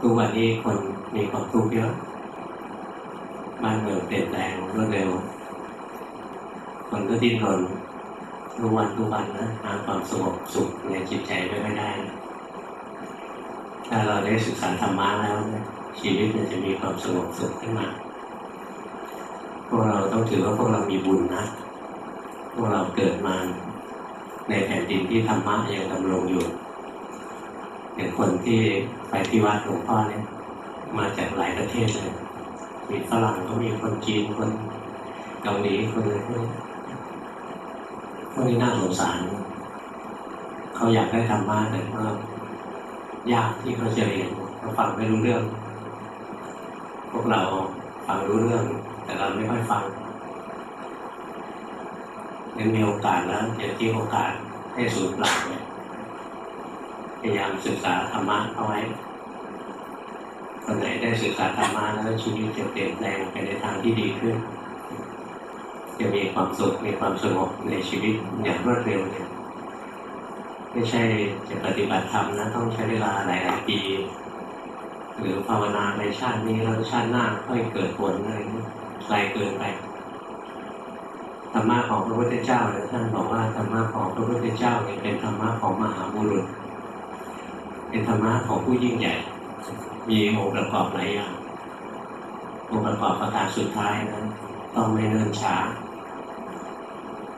ทุกวันนี้คนมีความทุกข์เยอะบ้านเมืองเปลี่ยนแปลงรวดเร็ว คนก็ดิ้นรนทุกวันทุกวันนะหาความสงบสุขในจิตใจไม่ได้ ถ้าเราได้ศึกษาธรรมะแล้วชีวิตมันจะมีความสงบสุขขึ้นมา พวกเราต้องถือว่าพวกเรามีบุญนะ พวกเราเกิดมาในแผ่นดินที่ธรรมะยังดำรงอยู่ อย่างคนที่ไปที่วัดหลวงพ่อเนี่ย มาจากหลายประเทศเลย มีฝรั่งก็มีคนจีนคนเกาหลีคนอะไรพวกนี้พวกนี้น่าสงสารเขาอยากได้ธรรมะแต่ก็ยากที่เขาจะเรียนเขาฟังไม่รู้เรื่อง พวกเราฟังรู้เรื่อง แต่เราไม่ค่อยฟังยังมีโอกาสแล้วอย่าทิ้งโอกาสให้สูญเปล่าเนี่ย ยายามศึกษาธรรมะเอาไว้คนไหนได้ศึกษาธรรมะแล้วชีวิตจะเปลี่ยนแปลงไปในทางที่ดีขึ้น จะมีความสุขมีความสงบในชีวิตอย่างรวดเร็วเนี่ยไม่ใช่จะปฏิบัติธรรมนะต้องใช้เวลาหลายหลายปี หรือภาวนาในชาตินี้แล้วชาติหน้าค่อยเกิดผลอะไรไกลเกินไปธรรมะของพระพุทธเจ้าเนี่ยท่านบอกว่าธรรมะของพระพุทธเจ้าเนี่ยเป็นธรรมะของมหาบุรุษ เป็นธรรมะของผู้ยิ่งใหญ่ มีองค์ประกอบหลายอย่างองค์ประกอบประการสุดท้ายนั้นต้องไม่เนิ่นช้า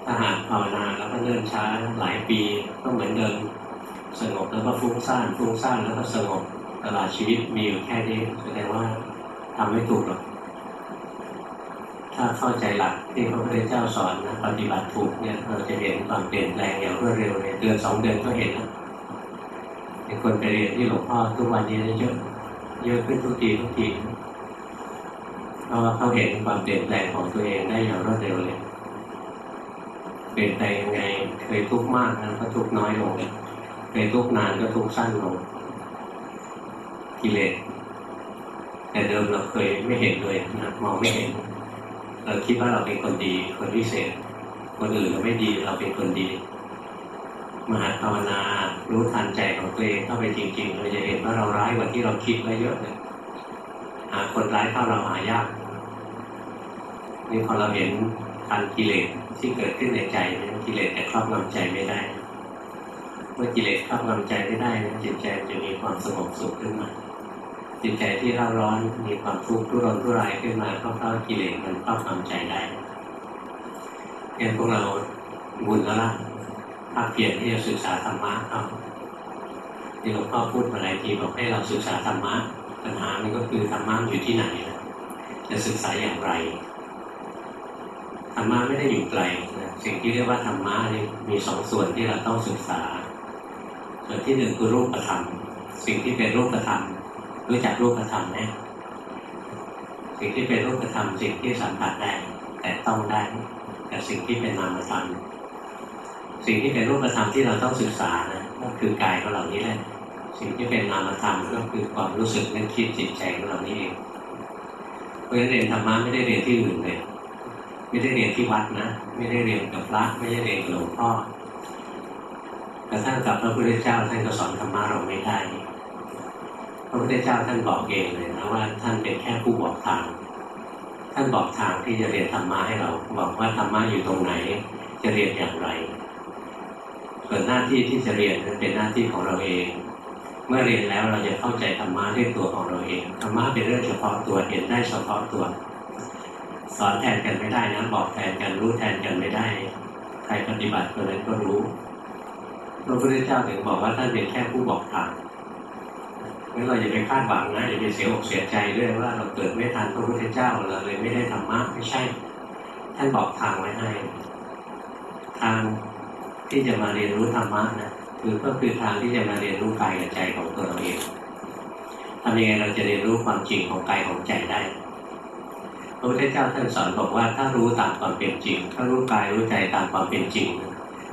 ถ้าหากภาวนาแล้วก็เนิ่นช้าหลายปีก็เหมือนเดิมสงบแล้วก็ฟุ้งซ่านฟุ้งซ่านแล้วก็สงบตลอดชีวิตมีอยู่แค่นี้แสดงว่าทำไม่ถูกหรอกถ้าเข้าใจหลักที่พระพุทธเจ้าสอนนะปฏิบัติถูกเนี่ยเราจะเห็นความเปลี่ยนแปลงอย่างรวดเร็วเนี่ยเดือนสองเดือนก็เห็นแล้ว มีคนไปเรียนที่หลวงพ่อทุกวันนี้เยอะเยอะขึ้นทุกทีทุกทีเพราะเขาเห็นความเปลี่ยนแปลงของตัวเองได้อย่างรวดเร็วเลยเปลี่ยนแปลงยังไงเคยทุกข์มากนะก็ทุกข์น้อยลงเคยทุกข์นานก็ทุกข์สั้นลงกิเลสแต่เดิมเราเคยไม่เห็นเลยนะมองไม่เห็นเราคิดว่าเราเป็นคนดี คนพิเศษ คนอื่นเราไม่ดีเราเป็นคนดี มหาภาวนา รู้ทันใจของตัวเองเข้าไปจริง ๆ เราจะเห็นว่าเราร้ายกว่าที่เราคิดไว้เยอะเลยหาคนร้ายเข้าเราหายากนี่พอเราเห็นทันกิเลสที่เกิดขึ้นในใจกิเลสจะครอบงำใจไม่ได้เมื่อกิเลสครอบงำใจไม่ได้จิตใจจะมีความสงบสุขขึ้นมาจิตใจที่เร่าร้อนมีความทุกข์ทุรนทุรายขึ้นมาก็เพราะกิเลสมันครอบงำใจได้เห็นพวกเราบุญแล้วล่ะภาคเพียรที่จะศึกษาธรรมะครับ ที่หลวงพ่อพูดมาหลายทีบอกให้เราศึกษาธรรมะปัญหามันก็คือธรรมะอยู่ที่ไหนจะศึกษาอย่างไรธรรมะไม่ได้อยู่ไกลนะสิ่งที่เรียกว่าธรรมะนี่มีสองส่วนที่เราต้องศึกษา ส่วนที่หนึ่งคือรูปธรรม สิ่งที่เป็นรูปธรรมรู้จักรูปธรรมไหมสิ่งที่เป็นรูปธรรมสิ่งที่สัมผัสได้แต่ต้องได้แต่สิ่งที่เป็นนามธรรมสิ่งที่เป็นรูปธรรมที่เราต้องศึกษานะก็คือกายของเรานี้แหละ สิ่งที่เป็นนามธรรมก็คือความรู้สึกนึกคิดจิตใจของเรานี้เองเพราะฉะนั้นเรียนธรรมะไม่ได้เรียนที่อื่นเลยไม่ได้เรียนที่วัดนะ ไม่ได้เรียนกับพระไม่ได้เรียนกับหลวงพ่อกระทั่งกับพระพุทธเจ้าท่านก็สอนธรรมะเราไม่ได้พระพุทธเจ้าท่านบอกเองเลยนะว่าท่านเป็นแค่ผู้บอกทาง ท่านบอกทางที่จะเรียนธรรมะให้เรา บอกว่าธรรมะอยู่ตรงไหน จะเรียนอย่างไรส่วนหน้าที่ที่จะเรียนเป็นหน้าที่ของเราเอง เมื่อเรียนแล้วเราจะเข้าใจธรรมะด้วยตัวของเราเองธรรมะเป็นเรื่องเฉพาะตัวเห็นได้เฉพาะตัว สอนแทนกันไม่ได้นะบอกแทนกันรู้แทนกันไม่ได้ ใครปฏิบัติคนนั้นก็รู้พระพุทธเจ้าถึงบอกว่าท่านเป็นแค่ผู้บอกทางงั้นเราอย่าไปคาดหวังนะอย่าไปเสียอกเสียใจด้วยว่าเราเกิดไม่ทันพระพุทธเจ้าเราเลยไม่ได้ธรรมะไม่ใช่ ท่านบอกทางไว้ให้ทางที่จะมาเรียนรู้ธรรมะนะ คือก็คือทางที่จะมาเรียนรู้กายกับใจของตัวเราเองทำยังไงเราจะเรียนรู้ความจริงของกายของใจได้พระพุทธเจ้าท่านสอนบอกว่าถ้ารู้ตามความเป็นจริง ถ้ารู้กายรู้ใจตามความเป็นจริง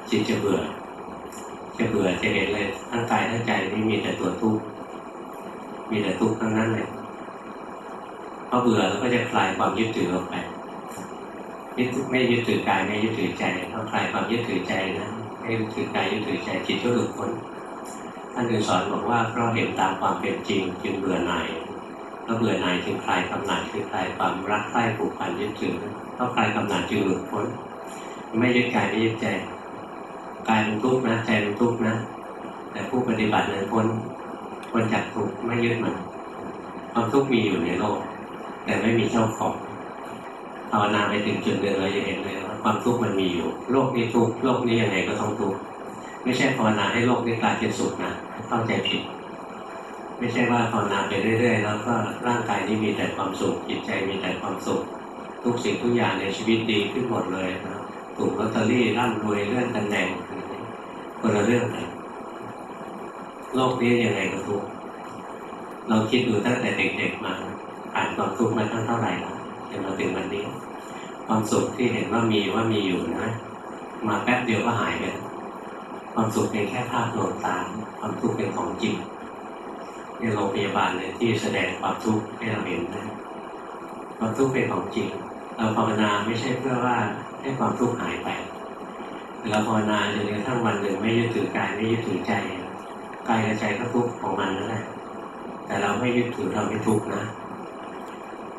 จิตจะเบื่อ จะเบื่อจะเห็นเลยทั้งกายทั้งใจนี่มีแต่ตัวทุกข์มีแต่ทุกข์ทั้งนั้นเลยพอเบื่อแล้วก็จะคลายความยึดถือออกไปไม่ยึดถือกายไม่ยึดถือใจพอคลายความยึดถือใจนะ ไม่ยึดถือกายยึดถือใจจิตก็หลุดพ้นท่านถึงสอนบอกว่าเพราะเห็นตามความเป็นจริงจึงเบื่อหน่ายแล้วเบื่อหน่ายจึงคลายกำหนัดคือคลายความรักใคร่ผูกพันยึดถือเพราะคลายกำหนัดจึงหลุดพ้น ไม่ยึดกายไม่ยึดใจกายเป็นทุกข์นะใจเป็นทุกข์นะ แต่ผู้ปฏิบัตินั้นพ้นพ้นจากทุกข์ไม่ยึดมันความทุกข์มีอยู่ในโลก แต่ไม่มีเจ้าของ ภาวนาไปถึงจุดหนึ่งเราจะเห็นเลยว่าความทุกข์มันมีอยู่ โลกนี้ทุกข์โลกนี้ยังไงก็ต้องทุกข์ไม่ใช่ภาวนาให้โลกนี้กลายเป็นสุขนะเข้าใจผิด ไม่ใช่ว่าภาวนาไปเรื่อย ๆ แล้วก็ร่างกายนี้มีแต่ความสุขจิตใจมีแต่ความสุข ทุกสิ่งทุกอย่างในชีวิตดีขึ้นหมดเลยนะถูกลอตเตอรี่ร่ำรวยเลื่อนตำแหน่งคนละเรื่องเลยโลกนี้ยังไงก็ทุกข์เราคิดดูตั้งแต่เด็กๆมาผ่านความทุกข์มาตั้งเท่าไหร่แล้ว นมาถึงวันนี้ ความสุขที่เห็นว่ามีว่ามีอยู่นะมาแป๊บเดียวก็หายไปความสุขเป็นแค่ภาพลวงตาความทุกข์เป็นของจริงในโรงพยาบาลเลยที่แสดงความทุกข์ให้เราเห็นนะความทุกข์เป็นของจริง เราภาวนาไม่ใช่เพื่อว่าให้ความทุกข์หายไปเราภาวนาจนกระทั่งวันหนึ่งไม่ยึดถือกายไม่ยึดถือใจกายกับใจก็ทุกข์ของมันนั่นแหละแต่เราไม่ยึดถือเราไม่ทุกข์นะ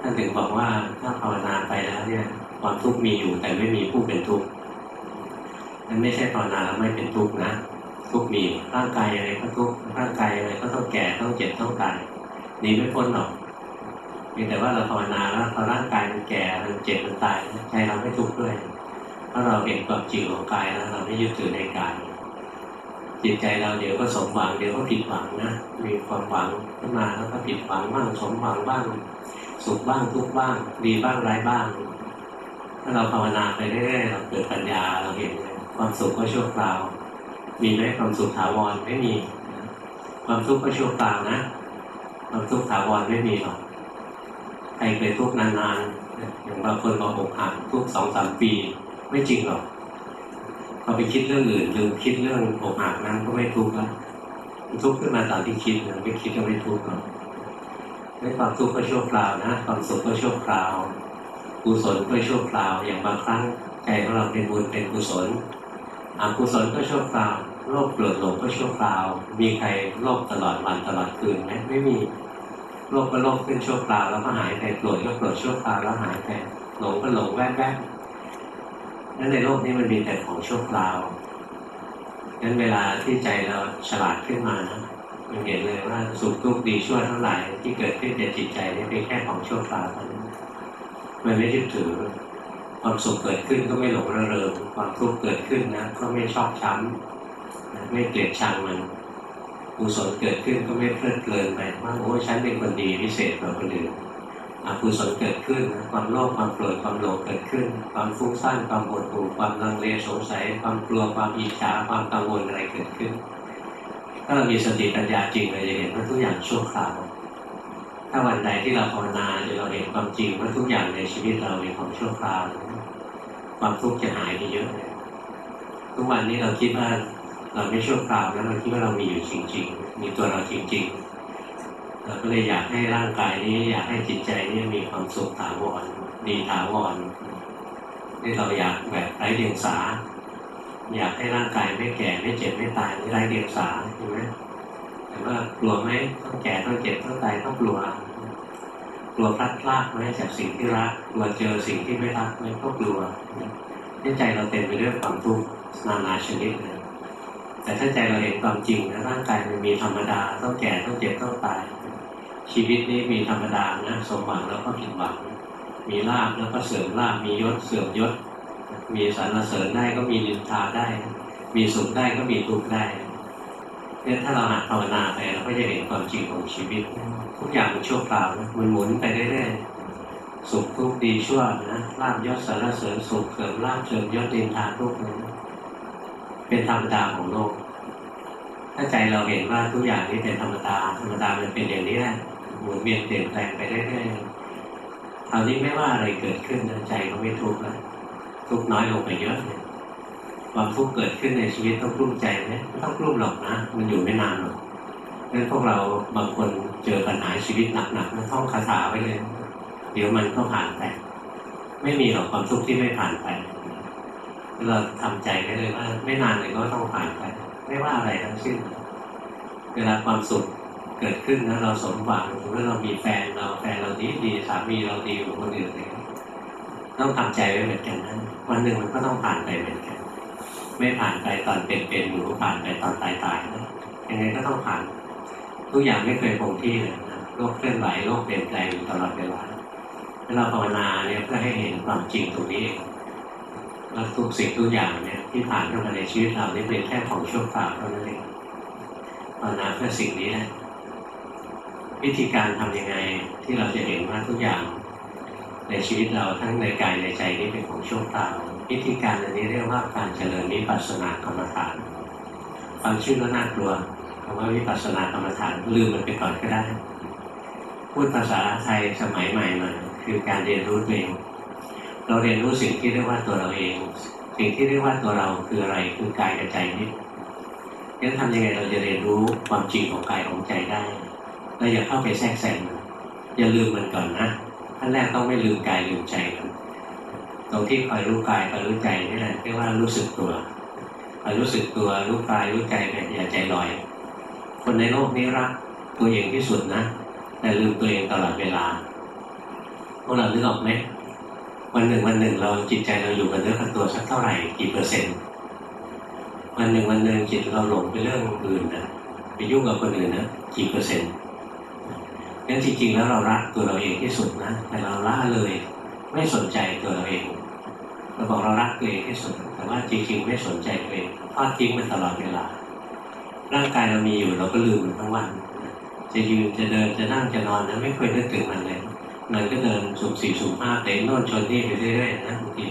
ท่านถึงบอกว่าถ้าภาวนาไปแล้วเนี่ยความทุกข์มีอยู่แต่ไม่มีผู้เป็นทุกข์นั่นไม่ใช่ภาวนาไม่เป็นทุกข์นะ ทุกข์มีร่างกายอะไรก็ทุกข์ร่างกายอะไรก็ต้องแก่ต้องเจ็บต้องตายหนีไม่พ้นหรอกเพียงแต่ว่าเราภาวนาแล้วพอร่างกายมันแก่มันเจ็บมันตายใจเราไม่ทุกข์ด้วยเพราะเราเห็นความจริงของกายแล้วเราไม่ยึดถือในกายจิตใจเราเดี๋ยวก็สมหวังเดี๋ยวก็ผิดหวังนะมีความหวังขึ้นมาแล้วก็ผิดหวังบ้างสมหวังบ้าง สุขบ้างทุกบ้าง ดีบ้างร้ายบ้าง ถ้าเราภาวนาไปเรื่อยๆเราเกิดปัญญาเราเห็นความสุขก็ชั่วคราว มีไหมความสุขถาวรไม่มี ความทุกข์ก็ชั่วคราวนะ ความทุกข์ถาวรไม่มีหรอกใครเคยทุกข์นานๆอย่างบางคนบอกอกหักทุกสองสามปี ไม่จริงหรอกพอไปคิดเรื่องอื่นลืมคิดเรื่องอกหักนั้นก็ไม่ทุกข์แล้วทุกข์ขึ้นมาตอนที่คิดไม่คิดก็ไม่ทุกข์หรอก ไม่ความทุกข์ก็ชั่วคราวนะ ความสุขก็ชั่วคราวกุศลก็ชั่วคราว อย่างบางครั้งใจของเราเป็นบุญเป็นกุศลอกุศลก็ชั่วคราวโลภโกรธหลงก็ชั่วคราว มีใครโลภตลอดวันตลอดคืนไหมไม่มีโลภก็โลภขึ้นชั่วคราวแล้วก็หายไปโกรธก็โกรธชั่วคราวแล้วหายไปหลงก็หลงแวบๆนั่นในโลกนี้มันมีแต่ของชั่วคราวงั้นเวลาที่ใจเราฉลาดขึ้นมานะ มันเห็นเลยว่าสุขทุกข์ดีชั่วทั้งหลายที่เกิดขึ้นในจิตใจนี่เป็นแค่ของชั่วคราวเท่านั้นมันไม่ยึดถือ ความสุขเกิดขึ้นก็ไม่หลงระเริงความทุกข์เกิดขึ้นนะก็ไม่ชอบช้ำไม่เกลียดชังมันกุศลเกิดขึ้นก็ไม่เพลิดเพลินไปว่าโอ้ฉันเป็นคนดีพิเศษกว่าคนอื่นอกุศลเกิดขึ้นความโลภความโกรธความหลงเกิดขึ้น ความฟุ้งซ่านความหดหู่ความลังเลสงสัย ความกลัวความอิจฉาความกังวลอะไรเกิดขึ้น ถ้าเรามีสติปัญญาจริงเราจะเห็นว่าทุกอย่างชั่วคราวถ้าวันใดที่เราภาวนาจะเราเห็นความจริงว่าทุกอย่างในชีวิตเราเป็นของชั่วคราวความทุกข์จะหายไปเยอะเลยทุกวันนี้เราคิดว่าเราไม่ชั่วคราวแล้วเราคิดว่าเรามีอยู่จริง ๆ มีตัวเราจริง ๆ เราก็เลยอยากให้ร่างกายนี้ อยากให้จิตใจนี้มีความสุขถาวรดีถาวรที่เราอยากแบบไร้เดียงสา อยากให้ร่างกายไม่แก่ไม่เจ็บไม่ตายไม่ไร้เดียงสาใช่ไหมแต่ว่ากลัวไหมต้องแก่ต้องเจ็บต้องตายต้องกลัวกลัวพลัดพรากไหมจากสิ่งที่รักกลัวเจอสิ่งที่ไม่รักไหมก็กลัวนี่ใจเราเต็มไปด้วยความทุกข์นานาชนิดเลยแต่ถ้าใจเราเห็นความจริงนะร่างกายมันมีธรรมดาต้องแก่ต้องเจ็บต้องตาย ชีวิตนี้มีธรรมดานะสมหวังแล้วก็ผิดหวังมีลาบแล้วก็เสื่อมลาบมียศเสื่อมยศ มีสรรเสริญได้ก็มีนินทาได้ มีสุขได้ก็มีทุกข์ได้เนี่ยถ้าเราหัดภาวนาไปเราก็จะเห็นความจริงของชีวิต ทุกอย่างมันชั่วคราวนะมันหมุนไปเรื่อยๆสุขทุกข์ดีชั่วนะลาบยศสรรเสริญสุขเสริมลาบเสริมยศนินทาทุกข์เป็นธรรมดาของโลก ถ้าใจเราเห็นว่าทุกอย่างนี้เป็นธรรมดาธรรมดามันเป็นอย่างนี้แหละหมุนเวียนเปลี่ยนแปลงไปเรื่อยๆคราวนี้ไม่ว่าอะไรเกิดขึ้นใจก็ไม่ทุกข์แล้ว ทุกน้อยลงไปเยอะเลยความทุกข์เกิดขึ้นในชีวิตต้องกลุ้มใจไหมไม่ต้องกลุ้มหรอกนะ มันอยู่ไม่นานหรอกงั้นพวกเราบางคนเจอปัญหาชีวิตหนักๆนะท่องคาถาไปเลย เดี๋ยวมันก็ผ่านไป ไม่มีหรอกความทุกข์ที่ไม่ผ่านไป เราทำใจได้เลยว่า ไม่นานเลยก็ต้องผ่านไป ไม่ว่าอะไรทั้งสิ้น เวลาความสุขเกิดขึ้นนะเราสมหวังเมื่อเรามีแฟนเราแฟนเราดีดีสามีเราดีกว่าคนอื่นเลย ต้องทำใจไว้เหมือนกันนะวันหนึ่งมันก็ต้องผ่านไปเหมือนกัน ไม่ผ่านไปตอนเป็นเป็นหรือผ่านไปตอนตายตายนะยังไงก็ต้องผ่าน ทุกอย่างไม่เคยคงที่เลยนะโลกเคลื่อนไหวโลกเปลี่ยนแปลงอยู่ตลอดเวลาถ้าเราภาวนาเนี่ยเพื่อให้เห็นความจริงตรงนี้เองว่าทุกสิ่งทุกอย่างเนี่ยที่ผ่านเข้ามาในชีวิตเรานี่เป็นแค่ของชั่วคราวเท่านั้นเองภาวนาเพื่อสิ่งนี้นะวิธีการทำยังไงที่เราจะเห็นว่าทุกอย่าง ในชีวิตเราทั้งในกายในใจนี่เป็นของชั่วคราววิธีการอันนี้เรียกว่าการเจริญวิปัสสนากรรมฐานฟังชื่อแล้วน่ากลัวคำว่าวิปัสสนากรรมฐานลืมมันไปก่อนก็ได้ พูดภาษาไทยสมัยใหม่มาคือการเรียนรู้ตัวเองเราเรียนรู้สิ่งที่เรียกว่าตัวเราเอง สิ่งที่เรียกว่าตัวเราคืออะไรคือกายกับใจนี่งั้นทำยังไงเราจะเรียนรู้ความจริงของกายของใจได้เราอย่าเข้าไปแทรกแซงอย่าลืมมันก่อนนะ ขั้นแรกต้องไม่ลืมกายลืมใจกันตรงที่คอยรู้กายคอยรู้ใจนี่แหละเรียกว่ารู้สึกตัวคอยรู้สึกตัวรู้กายรู้ใจแบบอย่าใจลอย คนในโลกนี้รักตัวเองที่สุดนะ แต่ลืมตัวเองตลอดเวลาพวกเรานึกออกไหมวันหนึ่งวันหนึ่งเราจิตใจเราอยู่กับเนื้อกับตัวสักเท่าไหร่กี่เปอร์เซ็นต์วันหนึ่งวันหนึ่งจิตเราหลงไปเรื่องอื่นนะไปยุ่งกับคนอื่นนะกี่เปอร์เซ็นต์ งั้นจริงๆแล้วเรารักตัวเราเองที่สุดนะ แต่เราละเลยไม่สนใจตัวเราเองเราบอกเรารักตัวเองที่สุด แต่ว่าจริงๆ ไม่สนใจตัวเองทอดทิ้งมันตลอดเวลา ร่างกายเรามีอยู่เราก็ลืมมันทั้งวัน จะยืนจะเดินจะนั่งจะนอนนะไม่เคยนึกถึงมันเลยมันก็เดินสุ่มสี่สุ่มห้าเตะโน่นชนนี่ไปเรื่อยๆนะบางที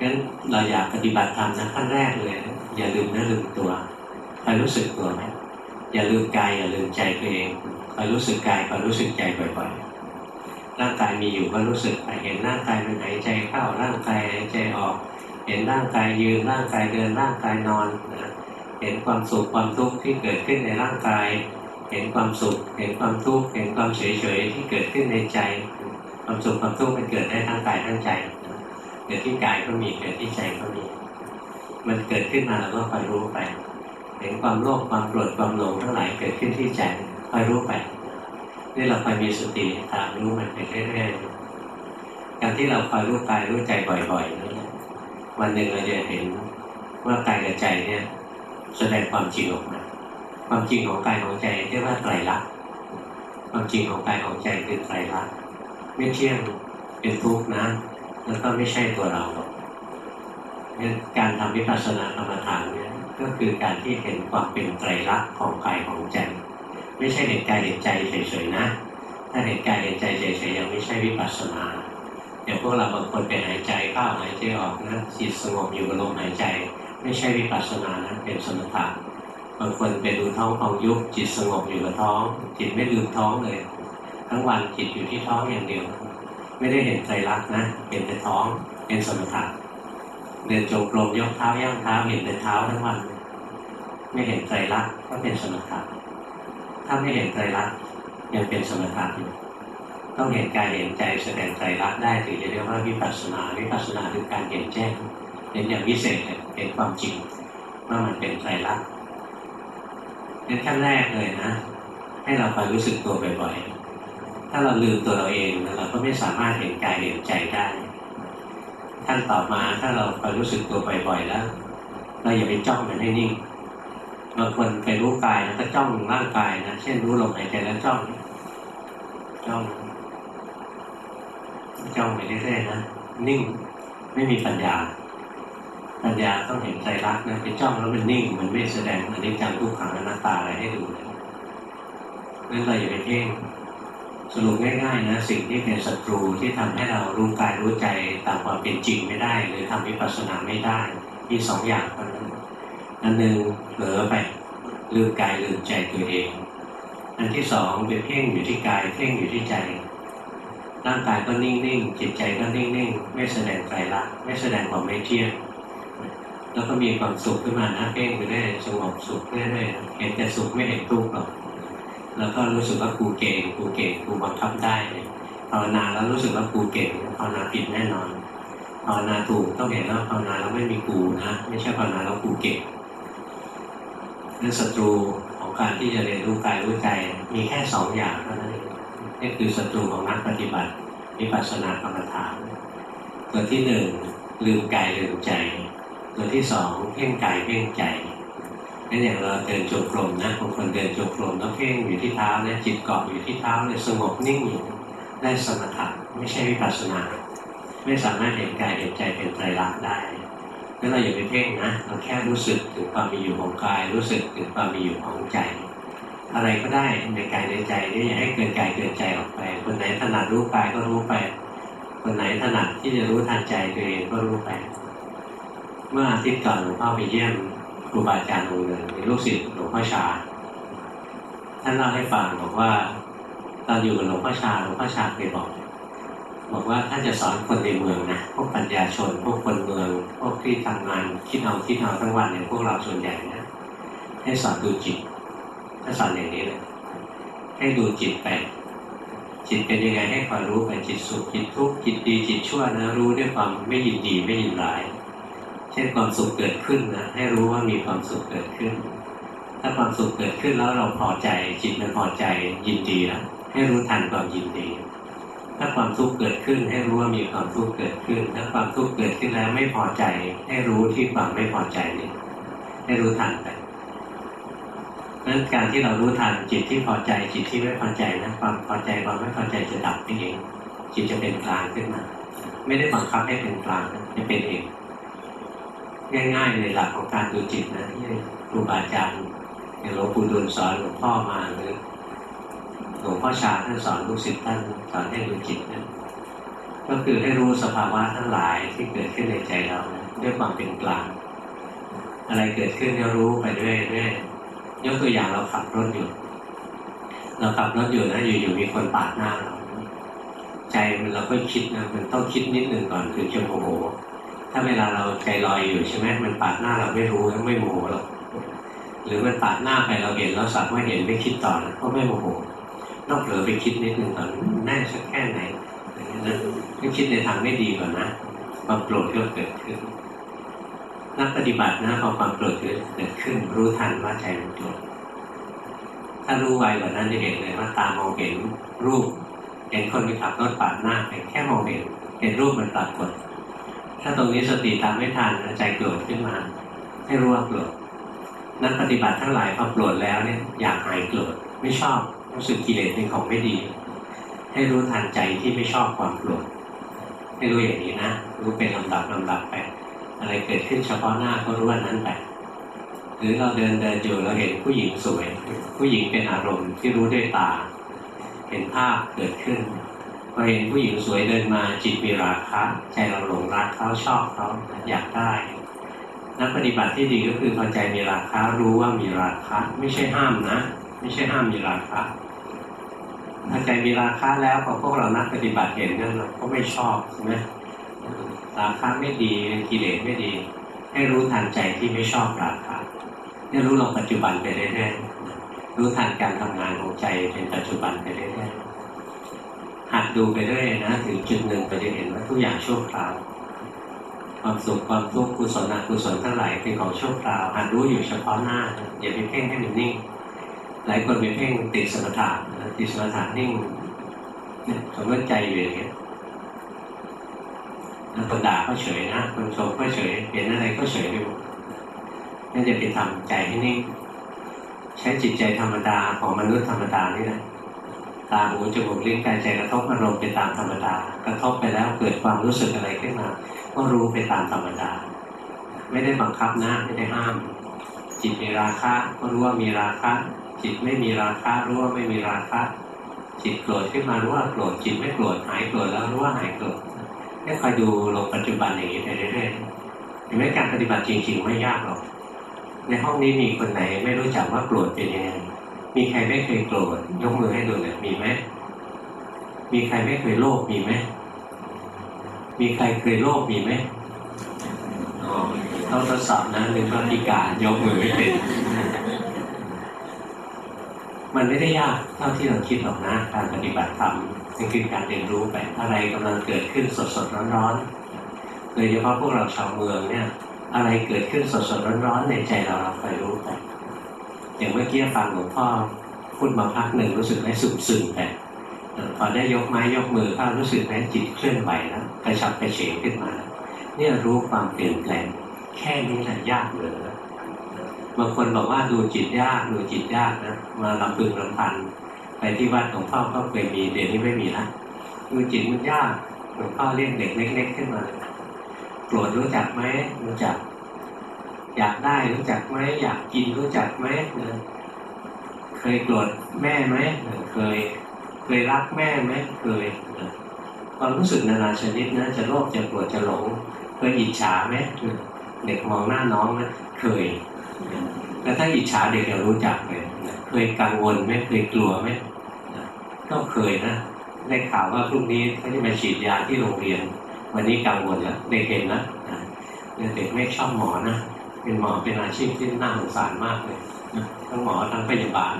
งั้นเราอยากปฏิบัติธรรมนะขั้นแรกเลย อย่าลืมนื้อลืมตัวคอยรู้สึกตัวไหมอย่าลืมกายอย่าลืมใจตัวเอง คอยรู้สึกกายคอยรู้สึกใจบ่อยๆร่างกายมีอยู่ก็รู้สึกไปเห็นร่างกายมันหายใจเข้าร่างกายหายใจออก เห็นร่างกายยืนร่างกายเดินร่างกายนอนนะเห็นความสุขความทุกข์ที่เกิดขึ้นในร่างกาย เห็นความสุข เห็นความทุกข์เห็นความเฉยๆที่เกิดขึ้นในใจ ความสุขความทุกข์มันเกิดได้ทั้งกายทั้งใจเกิดที่กายก็มีเกิดที่ใจก็มี มันเกิดขึ้นมาเราก็คอยรู้ไป เห็นความโลภความโกรธความหลงทั้งหลายเกิดขึ้นที่ใจ อยรู้ไปนี่เราคอยมีสติตามรู้มันไปเรื่อยๆการที่เราคอยรู้กายรู้ใจบ่อยๆนี่วันหนึ่งเราจะเห็นว่ากายกับใจเนี่ย แสดงความจริงออกมาความจริงของกายของใจเรียกว่าไตรลักษณ์ความจริงของกายของใจคือไตรลักษณ์ไม่เที่ยงเป็นทุกข์นะแล้วก็ไม่ใช่ตัวเราหรอกการทำวิปัสสนากรรมฐานเนี่ยก็คือการที่เห็นความเป็นไตรลักษณ์ของกายของใจ ไม่ใช่เห็นกายเห็นใจเฉยๆนะ ถ้าเห็นกายเห็นใจเฉยๆยังไม่ใช่วิปัสสนาอย่างพวกเราบางคนไปหายใจเข้าหายใจออกนะจิตสงบอยู่กับลมหายใจ ไม่ใช่วิปัสสนานะเป็นสมถะบางคนไปดูท้องของยุบจิตสงบอยู่กับท้อง จิตไม่ลืมท้องเลย ทั้งวันจิตอยู่ที่ท้องอย่างเดียว ไม่ได้เห็นใจรักนะเห็นแต่ท้องเป็นสมถะเดินจงกรมยกเท้าย่างเท้าเห็นแต่เท้าทั้งวัน ไม่เห็นใจรักก็เป็นสมถะ ถ้าไม่เห็นใจรักยังเป็นสมถะอยู่ต้องเห็นกายเห็นใจแสดงใจรักได้ถึงจะเรียกว่าวิปัสสนาวิปัสสนาคือการเห็นแจ้งเห็นอย่างวิเศษเห็นความจริงว่ามันเป็นใจรักเป็นขั้นแรกเลยนะ ให้เราคอยรู้สึกตัวบ่อยๆ ถ้าเราลืมตัวเราเองเราก็ไม่สามารถเห็นกายเห็นใจได้ขั้นต่อมาถ้าเราคอยรู้สึกตัวบ่อยๆแล้ว เราอย่าไปจ้องมันให้นิ่ง บางคนไปรู้กายแล้วก็จ้องร่างกายนะเช่นรู้ลมหายใจแล้วจ้อง จ้อง จ้องไปเรื่อยๆนะนิ่งไม่มีปัญญา ปัญญาต้องเห็นใจรักนะไปจ้องแล้วมันนิ่ง มันไม่แสดงอันนี้จังทุกขังอนัตตาอะไรให้ดูเลยนั่นเราอย่าไปเพ่งสรุปง่ายๆนะสิ่งที่เป็นศัตรูที่ทำให้เรารู้กายรู้ใจตามความเป็นจริงไม่ได้ หรือทำวิปัสสนาไม่ได้ มีสองอย่างเท่านั้น อันหนึ่งเผลอไปลืมกายลืมใจตัวเอง อันที่สองเป็นเพ่งอยู่ที่กายเพ่งอยู่ที่ใจ ร่างกายก็นิ่งๆจิตใจก็นิ่งๆไม่แสดงใจรักไม่แสดงความไม่เที่ยงแล้วก็มีความสุขขึ้นมานะเพ่งไปเรื่อยสงบสุขเรื่อยๆเห็นแต่สุขไม่เห็นทุกข์หรอกแล้วก็รู้สึกว่ากูเก่งกูเก่งกูบังคับได้ภาวนาแล้วรู้สึกว่ากูเก่งภาวนาผิดแน่นอนภาวนาถูกต้องเห็นว่าภาวนาแล้วไม่มีกูนะ ไม่ใช่ภาวนาแล้วกูเก่ง นั่นศัตรูของการที่จะเรียนรู้กายรู้ใจมีแค่สองอย่างเท่านั้นเองนี่คือศัตรูของนักปฏิบัติวิปัสสนากรรมฐาน ตัวที่หนึ่งลืมกายลืมใจ ตัวที่สองเพ่งกายเพ่งใจนั่นอย่างเราเดินจงกรมนะบางคนเดินจงกรมแล้วเพ่งอยู่ที่เท้าเนี่ยจิตเกาะอยู่ที่เท้าเลยสงบนิ่งอยู่ได้สมถะไม่ใช่วิปัสสนา ไม่สามารถเห็นกายเห็นใจเป็นไตรลักษณ์ได้ งั้นเราอย่าไปเพ่งนะเราแค่รู้สึกถึงความมีอยู่ของกาย รู้สึกถึงความมีอยู่ของใจ อะไรก็ได้ในกายในใจนี่อย่าให้เกินกายเกินใจออกไป คนไหนถนัดรู้กายก็รู้ไป คนไหนถนัดที่จะรู้ทันใจตัวเองก็รู้ไป เมื่ออาทิตย์ก่อนหลวงพ่อไปเยี่ยมครูบาอาจารย์องค์หนึ่งเป็นลูกศิษย์หลวงพ่อชา ท่านเล่าให้ฟังบอกว่าตอนอยู่กับหลวงพ่อชาหลวงพ่อชาเคยบอก บอกว่าท่าจะสอนคนในเมืองนะพวกปัญญาชน พวกคนเมือง พวกที่ทำงานคิดเอาคิดเอาทั้งวันอย่างพวกเราส่วนใหญ่นะให้สอนดูจิตถ้าสอนอย่างนี้เลยให้ดูจิตไปจิตเป็นยังไงให้คอยรู้ไปจิตสุขจิตทุกข์จิตดีจิตชั่วนะ รู้ด้วยความไม่ยินดีไม่ยินร้าย เช่นความสุขเกิดขึ้นนะ ให้รู้ว่ามีความสุขเกิดขึ้น ถ้าความสุขเกิดขึ้นแล้วเราพอใจ จิตมันพอใจยินดีแล้วให้รู้ทันความยินดี ถ้าความทุกข์เกิดขึ้น ให้รู้ว่ามีความทุกข์เกิดขึ้น ถ้าความทุกข์เกิดขึ้นแล้วไม่พอใจ ให้รู้ที่ความไม่พอใจนี่ให้รู้ทันไปนั้นการที่เรารู้ทันจิตที่พอใจ จิตที่ไม่พอใจนะความพอใจความไม่พอใจจะดับไปเองจิตจะเป็นกลางขึ้นมา ไม่ได้บังคับให้เป็นกลางจะเป็นเอง ง่ายๆในหลักของการดูจิตนะที่ครูบาอาจารย์อย่างหลวงปู่ดูลสอนหลวงพ่อมาหรือ หลวงพ่อชาท่านสอนลูกศิษย์ท่านสอนให้ดูจิตนะก็คือให้รู้สภาวะทั้งหลายที่เกิดขึ้นในใจเรานะด้วยความเป็นกลาง อะไรเกิดขึ้นก็รู้ไปเรื่อยๆยกตัวอย่างเราขับรถอยู่ เราขับรถอยู่นะอยู่ๆมีคนปาดหน้าเราใจมันเราก็คิดนะมันต้องคิดนิดหนึ่งก่อนถึงจะโมโห ถ้าเวลาเราใจลอยอยู่ใช่ไหมมันปาดหน้าเราไม่รู้ไม่โมโหหรอกหรือมันปาดหน้าไปเราเห็นเราสักว่าเห็นไม่คิดต่อนะก็ไม่โมโห ต้องเผลอไปคิดนิดหนึ่งก่อนแน่สักแค่ไหนอย่างนี้นะถ้าคิดในทางไม่ดีก่อนนะความโกรธก็เกิดขึ้น นักปฏิบัตินะพอความโกรธเกิดขึ้น รู้ทันว่าใจมันโกรธถ้ารู้ไวกว่านั้นจะเห็นเลยว่าตามองเห็นรูป เห็นคนไปขับรถปาดหน้าไปแค่มองเห็นเห็นรูปมันปรากฏถ้าตรงนี้สติตามไม่ทันใจโกรธขึ้นมา ให้รู้ว่าโกรธนักปฏิบัติทั้งหลายพอโกรธแล้วเนี่ยอยากหายโกรธไม่ชอบ รู้สึกกิเลสเป็นของไม่ดี ให้รู้ทันใจที่ไม่ชอบความโกรธให้รู้อย่างนี้นะรู้เป็นลำดับลำดับไปอะไรเกิดขึ้นเฉพาะหน้าก็รู้ว่านั้นไปหรือเราเดินเดินอยู่เราเห็นผู้หญิงสวย ผู้หญิงเป็นอารมณ์ที่รู้ด้วยตา เห็นภาพเกิดขึ้นพอเห็นผู้หญิงสวยเดินมาจิตมีราคะใจเราหลงรักเขาชอบเขาอยากได้นักปฏิบัติที่ดีก็คือพอใจมีราคะรู้ว่ามีราคะ ไม่ใช่ห้ามนะ ไม่ใช่ห้ามมีราคะ ถ้าใจมีราคะแล้วพอพวกเรานักปฏิบัติเห็นนั่นเราก็ไม่ชอบใช่ไหมราคะไม่ดีกิเลสไม่ดี ให้รู้ทันใจที่ไม่ชอบราคะนี่รู้ลงปัจจุบันไปเรื่อยๆรู้ทันการทำงานของใจเป็นปัจจุบันไปเรื่อยๆหัดดูไปเรื่อยนะถึงจุดหนึ่งเราจะเห็นว่าทุกอย่างชั่วคราว ความสุขความทุกข์กุศลอกุศลทั้งหลายเป็นของชั่วคราวหัดรู้อยู่เฉพาะหน้าอย่าไปเพ่งให้มันนิ่ง หลายคนไปเพ่งติดสมถะติดสมถะนิ่งสมมติใจอยู่อย่างนี้คนด่าก็เฉยนะคนชมก็เฉยเห็นอะไรก็เฉยไปหมดนั่นจะไปทำใจให้นิ่งใช้จิตใจธรรมดาของมนุษย์ธรรมดานี่แหละตาหูจมูกลิ้นกายใจกระทบอารมณ์ไปตามธรรมดากระทบไปแล้วเกิดความรู้สึกอะไรขึ้นมา ก็รู้ไปตามธรรมดา ไม่ได้บังคับนะไม่ได้ห้าม จิตมีราคะก็รู้ว่ามีราคะ จิตไม่มีราคะรู้ว่าไม่มีราคะจิตโกรธขึ้นมารู้ว่าโกรธจิตไม่โกรธหายโกรธแล้วรู้ว่าหายโกรธให้คอยดูลงปัจจุบันอย่างนี้ไปเรื่อยๆเห็นไหมการปฏิบัติจริง ๆ ไม่ยากหรอก ในห้องนี้มีคนไหนไม่รู้จักว่าโกรธเป็นยังไงมีใครไม่เคยโกรธยกมือให้ดูหน่อยมีไหมมีใครไม่เคยโลภมีไหมมีใครเคยโลภมีไหมต้องทดสอบนะหนึ่งพฤติการยกมือไม่เป็น มันไม่ได้ยากเท่าที่เราคิดหรอกนะ การปฏิบัติธรรมนี่คือการเรียนรู้ไปอะไรกำลังเกิดขึ้นสดสดร้อนร้อนโดยเฉพาะพวกเราชาวเมืองเนี่ย อะไรเกิดขึ้นสดสดร้อนร้อนในใจเราเราคอยรู้ไปอย่างเมื่อกี้ฟังหลวงพ่อพูดมาพักหนึ่งรู้สึกไหมสึมสึมไปพอได้ยกไม้ยกมือก็รู้สึกไหมจิตเคลื่อนไหวแล้วกระชับกระเฉงขึ้นมา เนี่ยรู้ความเปลี่ยนแปลง แค่นี้แหละยากเลย บางคนบอกว่าดูจิตยากดูจิตยากนะมาลำพึงลำพันไปที่วัดหลวงพ่อก็เคยมีเดี๋ยวนี้ไม่มีละดูจิตมันยากหลวงพ่อเรียกเด็กเล็ก ๆ ขึ้นมาโกรธรู้จักไหมรู้จัก อยากได้รู้จักไหมอยากกินรู้จักไหมเคยโกรธแม่ไหมเคยเคยรักแม่ไหมเคยความรู้สึกนานาชนิดนะจะโลภจะโกรธจะหลงเคยอิจฉาไหมเด็กมองหน้าน้องนะเคย แล้วถ้าอิจฉาเด็กจะรู้จักเลยเคยกังวลไหมเคยกลัวไหมก็เคยนะได้ข่าวว่าพรุ่งนี้เขาจะมาฉีดยาที่โรงเรียน วันนี้กังวลแล้วเด็กเห็นนะเด็กไม่ชอบหมอนะเป็นหมอเป็นอาชีพที่น่าสงสารมากเลยทั้งหมอทั้งพยาบาล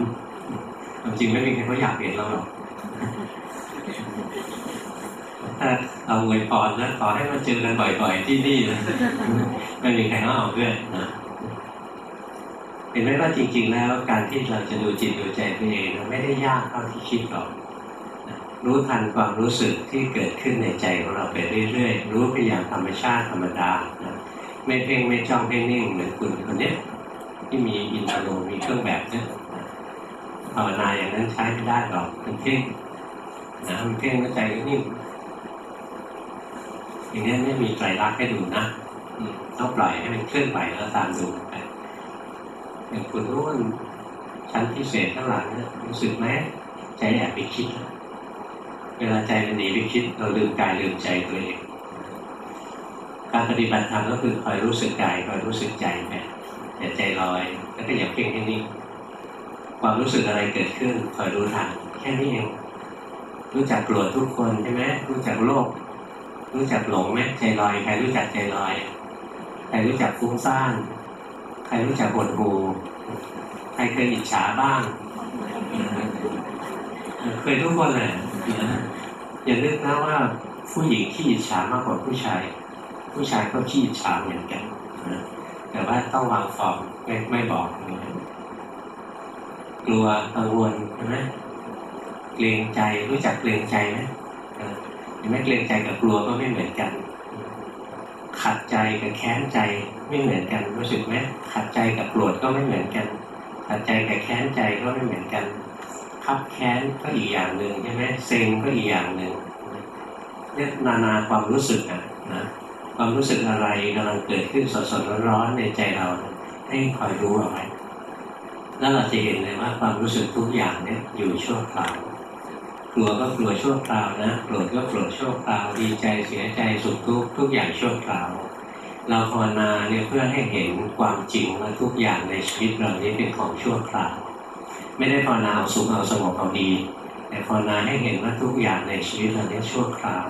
จริงไม่มีใครเขาอยากเห็นเราหรอกถ้าเอาเวยพรนะขอให้มาเจอกันบ่อย ๆ ที่นี่นะไม่มีใครเอาด้วยนะ ห็นไหมว่าจริง ๆ แล้วการที่เราจะดูจิตดูใจตัวเองไม่ได้ยากเท่าที่คิดหรอกรู้ทันความรู้สึกที่เกิดขึ้นในใจของเราไปเรื่อยๆ รู้ไปอย่างธรรมชาติธรรมดาไม่เพ่งไม่จ้องไม่นิ่งเหมือนคุณคนนี้ที่มีอินทรีย์มีเครื่องแบบเนี่ยภาวนาอย่างนั้นใช้ไม่ได้หรอกมันเพ่งนะมันเพ่งแล้วใจก็นิ่งอย่างนี้ไม่มีใจรักให้ดูนะต้องปล่อยให้มันเคลื่อนไหวแล้วตามดูไป อย่างคุณรุ่นชั้นพิเศษข้างหลังเนี่ยรู้สึกไหมใจแอบไปคิด เวลาใจมันหนีไปคิด เราลืมกายลืมใจตัวเองการปฏิบัติธรรมก็คือคอยรู้สึกกายคอยรู้สึกใจไปอย่าใจลอยแล้วก็อย่าเพ่งให้นิ่งความรู้สึกอะไรเกิดขึ้นคอยรู้ทันแค่นี้เองรู้จักโกรธทุกคนใช่ไหมรู้จักโลภรู้จักหลงไหมใจลอยใครรู้จักใจลอยใครรู้จักฟุ้งซ่าน ใครรู้จักปวดหูใครเคยอิจฉาบ้าง เคยทุกคนเลยอย่านึกนะว่าผู้หญิงที่อิจฉามากกว่าผู้ชาย ผู้ชายก็ขี้อิจฉาเหมือนกันแต่ว่าต้องวางฟอร์มไม่ไม่บอกกลัวกังวลใช่ไหมเกรงใจรู้จักเกรงใจไหมเห็นไหมเกรงใจกับกลัวก็ไม่เหมือนกัน ขัดใจกับแค้นใจไม่เหมือนกันรู้สึกไหมขัดใจกับโกรธก็ไม่เหมือนกัน ขัดใจกับแค้นใจก็ไม่เหมือนกันขับแค้นก็อีกอย่างหนึ่งใช่ไหมเซ็งก็อีกอย่างหนึ่งเรียนานาความรู้สึกนะนะความรู้สึกอะไรกำลังเกิดขึ้นสดๆร้อนๆในใจเราให้คอยรู้เอาไว้แล้วเราจะเห็นเลยว่าความรู้สึกทุกอย่างเนี่ยอยู่ชั่วคราว กลัวก็กลัวชั่วคราวนะโกรธก็โกรธชั่วคราวดีใจเสียใจสุขทุกข์ทุกอย่างชั่วคราว เราภาวนาเนี่ยเพื่อให้เห็นความจริงว่าทุกอย่างในชีวิตเรานี้เป็นของชั่วคราว ไม่ได้ภาวนาเอาสุขเอาสงบเอาดี แต่ภาวนาให้เห็นว่าทุกอย่างในชีวิตเรานี้ชั่วคราว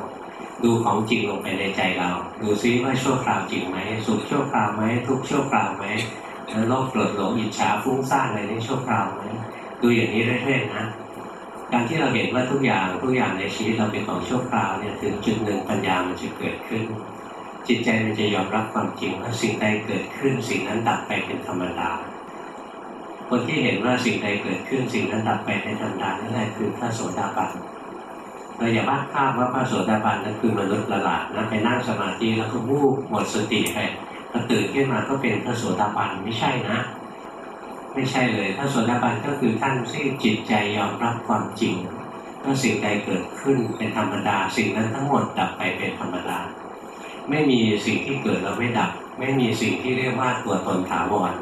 ดูของจริงลงไปในใจเรา ดูซิว่าชั่วคราวจริงไหมสุขชั่วคราวไหมทุกชั่วคราวไหมแล้วโลภโกรธหลงอิจฉาฟุ้งซ่านอะไรนี่ชั่วคราวไหมดูอย่างนี้เรื่อยๆนะ การที่เราเห็นว่าทุกอย่างทุกอย่างในชีวิตเราเป็นของชั่วคราวเนี่ยถึงจุดหนึ่งปัญญามันจะเกิดขึ้น จิตใจมันจะยอมรับความจริงว่าสิ่งใดเกิดขึ้น สิ่งนั้นดับไปเป็นธรรมดา คนที่เห็นว่าสิ่งใดเกิดขึ้น สิ่งนั้นดับไปเป็นธรรมดานั่นแหละคือพระโสดาบันเราอย่าวาดภาพว่าพระโสดาบันนั้นคือมนุษย์ละหลาดนะไปนั่งสมาธิแล้วก็วูบหมดสติไปตื่นขึ้นมาก็เป็นพระโสดาบันไม่ใช่นะ ไม่ใช่เลยถ้าโสดาบันก็คือท่านที่จิตใจยอมรับความจริงว่าสิ่งใดเกิดขึ้นเป็นธรรมดา สิ่งนั้นทั้งหมดดับไปเป็นธรรมดา ไม่มีสิ่งที่เกิดแล้วไม่ดับ ไม่มีสิ่งที่เรียกว่าตัวตนถาวร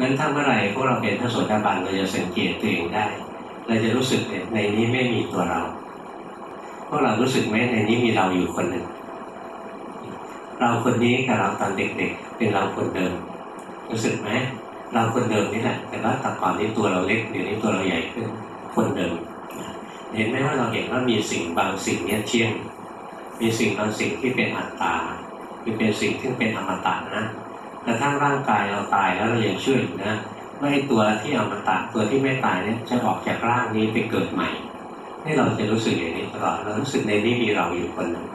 นั้นถ้าเมื่อไหร่พวกเราเป็นพระโสดาบันเราจะสังเกตตัวเองได้ เราจะรู้สึกในนี้ไม่มีตัวเราพวกเรารู้สึกไหมในนี้มีเราอยู่คนหนึ่ง เราคนนี้กับเราตอนเด็กๆ เป็นเราคนเดิม รู้สึกไหม เราคนเดิมนี่แหละแต่ว่าแต่ก่อนนี้ตัวเราเล็กเดี๋ยวนี้ตัวเราใหญ่ขึ้นคนเดิม เห็นไหมว่าเราเห็นว่ามีสิ่งบางสิ่งเนี่ยเที่ยง มีสิ่งบางสิ่งที่เป็นอัตตาคือเป็นสิ่งที่เป็นอมตะนะกระทั่งร่างกายเราตายแล้วเรายังเชื่ออยู่นะว่าไอ้ตัวที่อมตะตัวที่ไม่ตายเนี่ยจะออกจากร่างนี้ไปเกิดใหม่ให้เราจะรู้สึกอย่างนี้ตลอดเรารู้สึกในนี้มีเราอยู่คนหนึ่ง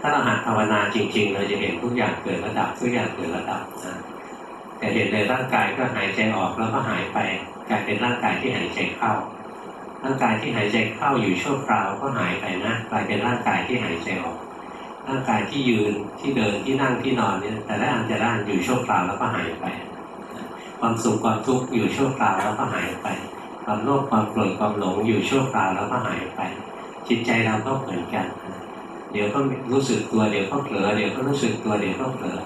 ถ้าเราหัดภาวนาจริงๆ เราจะเห็นทุกอย่างเกิดระดับทุกอย่างเกิดระดับนะ แต่เห็นในร่างกายก็หายใจออกแล้วก็หายไปกลายเป็นร่างกายที่หายใจเข้า ร่างกายที่หายใจเข้าอยู่ชั่วคราวก็หายไปนะกลายเป็นร่างกายที่หายใจออก ร่างกายที่ยืนที่เดินที่นั่งที่นอนเนี่ยแต่ละอันแต่ละอันอยู่ชั่วคราวแล้วก็หายไป ความสุขความทุกข์อยู่ชั่วคราวแล้วก็หายไป ความโลภความโกรธความหลงอยู่ชั่วคราวแล้วก็หายไป จิตใจเราก็เหมือนกัน เดี๋ยวก็รู้สึกตัวเดี๋ยวก็เผลอเดี๋ยวก็รู้สึกตัวเดี๋ยวก็เผลอ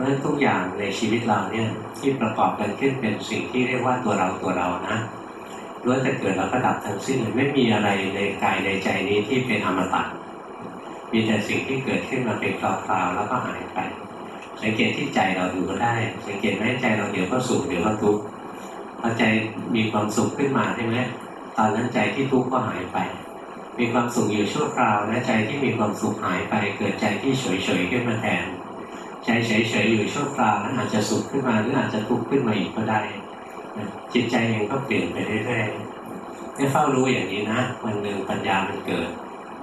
ราะฉะนั้นทุกอย่างในชีวิตเราเนี่ยที่ประกอบกันขึ้นเป็นสิ่งที่เรียกว่าตัวเราตัวเรานะล้วนแต่เกิดแล้วก็ดับทั้งสิ้นไม่มีอะไรในกายในใจนี้ที่เป็นอมตะมีแต่สิ่งที่เกิดขึ้นมาเป็นคราวๆแล้วก็หายไป สังเกตที่ใจเราดูก็ได้ สังเกตไหมใจเราเดี๋ยวก็สุขเดี๋ยวก็ทุกข์พอใจมีความสุขขึ้นมาใช่ไหมตอนนั้นใจที่ทุกข์ก็หายไป มีความสุขอยู่ชั่วคราวนะใจที่มีความสุขหายไป เกิดใจที่เฉยๆขึ้นมาแทน ใจเฉยๆอยู่ชั่วคราวนั้นอาจจะสุขขึ้นมาหรืออาจจะทุกข์ขึ้นมาอีกก็ได้จิตใจเองก็เปลี่ยนไปเรื่อยๆให้เฝ้ารู้อย่างนี้นะวันหนึ่งปัญญามันเกิด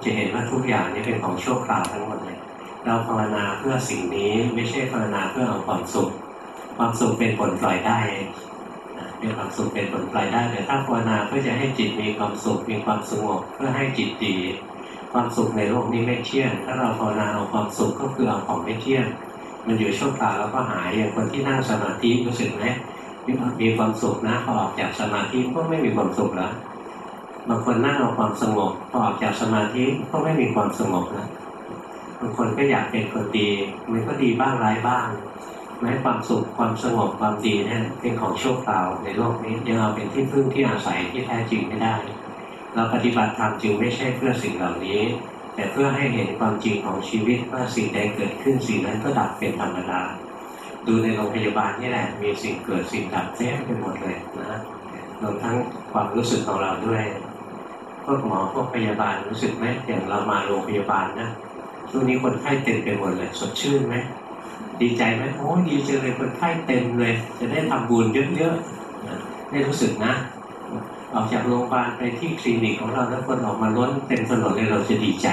จะเห็นว่าทุกอย่างนี้เป็นของชั่วคราวทั้งหมดเลยเราภาวนาเพื่อสิ่งนี้ไม่ใช่ภาวนาเพื่อเอาความสุข ความสุขเป็นผลปล่อยได้เป็นความสุขเป็นผลปล่อยได้แต่ถ้าภาวนาเพื่อจะให้จิตมีความสุขมีความสงบเพื่อให้จิตดีความสุขในโลกนี้ไม่เที่ยง ถ้าเราภาวนาเอาความสุขก็คือเอาของไม่เที่ยง มันอยู่ชั่วคราแล้วก็หายอย่างคนที่นั่งสมาธิรู้สึกไหมมีความสุขนะพอออกจากสมาธิก็ไม่มีความสุขแล้วบางคนนั่งเอาความสงบพอออกจากสมาธิก็ไม่มีความสงบนะบางคนก็อยากเป็นคนดีมันก็ดีบ้างร้ายบ้างแม้ความสุขความสงบความดีเนี่ยเป็นของชั่วคราในโลกนี้ยังเอาเป็นที่พึ่งที่อาศัยที่แท้จริงไม่ได้ เราปฏิบัติธรรมจึงไม่ใช่เพื่อสิ่งเหล่านี้ แต่เพื่อให้เห็นความจริงของชีวิตว่าสิ่งใดเกิดขึ้นสิ่งนั้นก็ดับเป็นธรรมดาดูในโรงพยาบาลนี่แหละมีสิ่งเกิดสิ่งดับเต็มไปหมดเลยนะรวมทั้งความรู้สึกของเราด้วยพวกหมอพวกพยาบาลรู้สึกไหมอย่างเรามาโรงพยาบาลนะช่วงนี้คนไข้เต็มไปหมดเลยสดชื่นไหมดีใจไหมโอ้ดีจังเลยคนไข้เต็มเลย จะได้ทำบุญเยอะๆได้รู้สึกนะ ออกจากโรงพยาบาลไปที่คลินิกของเราแล้วคนออกมาล้นเต็มถนนเลยเราจะดีใจ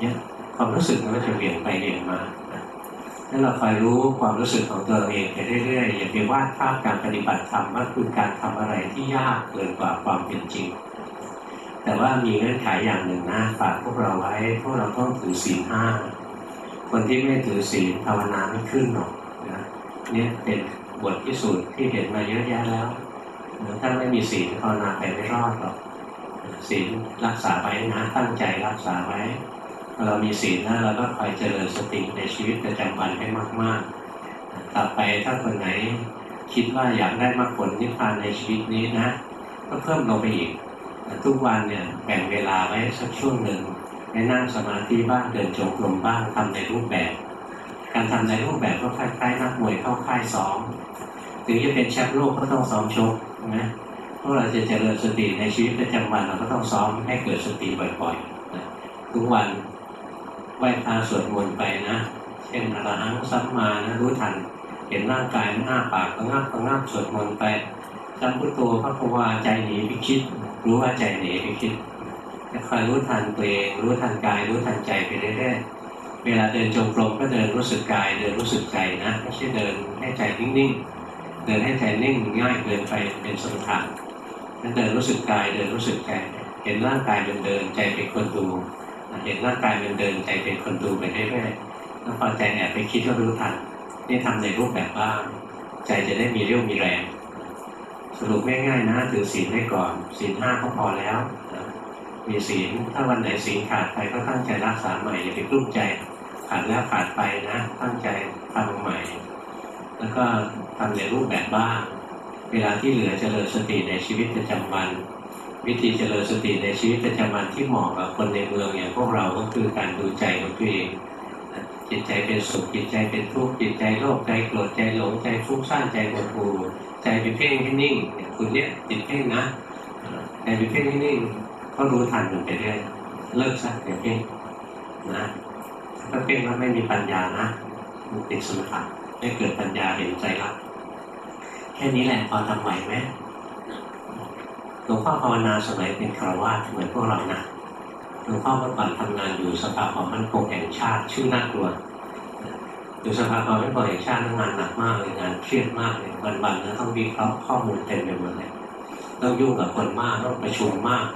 เนี่ยความรู้สึกมันจะเปลี่ยนไปเปลี่ยนมาถ้าเราคอยรู้ความรู้สึกของตัวเองไปเรื่อยๆอย่าไปวาดภาพการปฏิบัติธรรมว่าคือการทำอะไรที่ยากเกินกว่าความเป็นจริง แต่ว่ามีเงื่อนไขอย่างหนึ่งนะฝากพวกเราไว้พวกเราต้องถือศีลห้าคนที่ไม่ถือศีลภาวนาไม่ขึ้นหรอกนะเนี่ยเป็นบทพิสูจน์ที่เห็นมาเยอะแยะแล้ว ถ้าไม่มีศีลภาวนาไปไม่รอดหรอกศีลรักษาไว้นะตั้งใจรักษาไว้เรามีศีลแล้วเราก็คอยเจริญสติในชีวิตประจำวันให้มาก ๆ ต่อไปถ้าคนไหนคิดว่าอยากได้มรรคผลนิพพานในชีวิตนี้นะก็เพิ่มลงไปอีก ทุกวันเนี่ยแบ่งเวลาไว้สักช่วงหนึ่งให้นั่งสมาธิบ้างเดินจงกรมบ้างทำในรูปแบบ การทำในรูปแบบก็คล้ายๆนักมวยเข้าค่ายซ้อมถึงจะเป็นแชมป์โลกก็ต้องซ้อมชก นะพวกเราจะเจริญสติในชีวิตประจำวันเราก็ต้องซ้อมให้เกิดสติบ่อยๆนะทุกวันไหว้พระสวดมนต์ไปนะ เช่นอรหังสัมมานะรู้ทัน เห็นร่างกายหน้าปากก็งับก็งับสวดมนต์ไปจำพุทโธพระภวาใจหนีไปคิด รู้ว่าใจหนีไปคิดคอยรู้ทันตัวเองรู้ทันกายรู้ทันใจไปเรื่อยๆเวลาเดินจงกรมก็เดินรู้สึกกายเดินรู้สึกใจนะไม่ใช่เดินให้ใจนิ่งๆ เดินให้ใจนิ่งง่ายเกินไปเป็นสมถะนั่นเดินรู้สึกกายเดินรู้สึกใจเห็นร่างกายมันเดินใจเป็นคนดู เห็นร่างกายมันเดินใจเป็นคนดูไปเรื่อยๆแล้วพอใจแอบไปคิดก็รู้ทันนี่ทำในรูปแบบบ้างใจจะได้มีเรี่ยวมีแรง สรุปง่ายๆนะถือศีลไว้ก่อนศีลห้าก็พอแล้วมีศีลถ้าวันไหนศีลขาดไปก็ตั้งใจรักษาใหม่อย่าไปกลุ้มใจขาดแล้วขาดไปนะ ตั้งใจทำใหม่ แล้วก็ ทำในรูปแบบบ้าง เวลาที่เหลือจเจริญสติในชีวิตประจำวัน วิธีเจริญสติในชีวิตประจำวันที่เหมาะกับคนในเมืองอย่างพวกเราก็คือการดูใจของตัวเองจิตใจเป็นสุขจิตใจเป็นทุกข์จิตใจโลภใจโกรธใจหลงใจฟุ้งซ่านใจหดหู่ใจเป็นเพ่งให้นิ่งอย่างคุณเนี้ยจิตเพ่งนะใจเป็นเพ่งให้นิ่งก็รู้ทันมันไปเรื่อยเลิกซะอย่าเพ่งนะถ้าเพ่งแล้วไม่มีปัญญานะมันติดสมถะไม่เกิดปัญญาเห็นใจรัก แค่นี้แหละพอทำไหวไหมหลวงพ่อภาวนาสมัยเป็นคราวาสเหมือนพวกเรานะหลวงพ่อเมื่อก่อนทำงานอยู่สภาความมั่นคงแห่งชาติชื่อน่ากลัวคือสภาความเป็นคนแห่งชาติงานหนักมากเลยงานเครียดมากเลยวันๆแล้วต้องวิเคราะห์ข้อมูลเต็มไปหมดเลยต้องยุ่งกับคนมากต้องประชุมมาก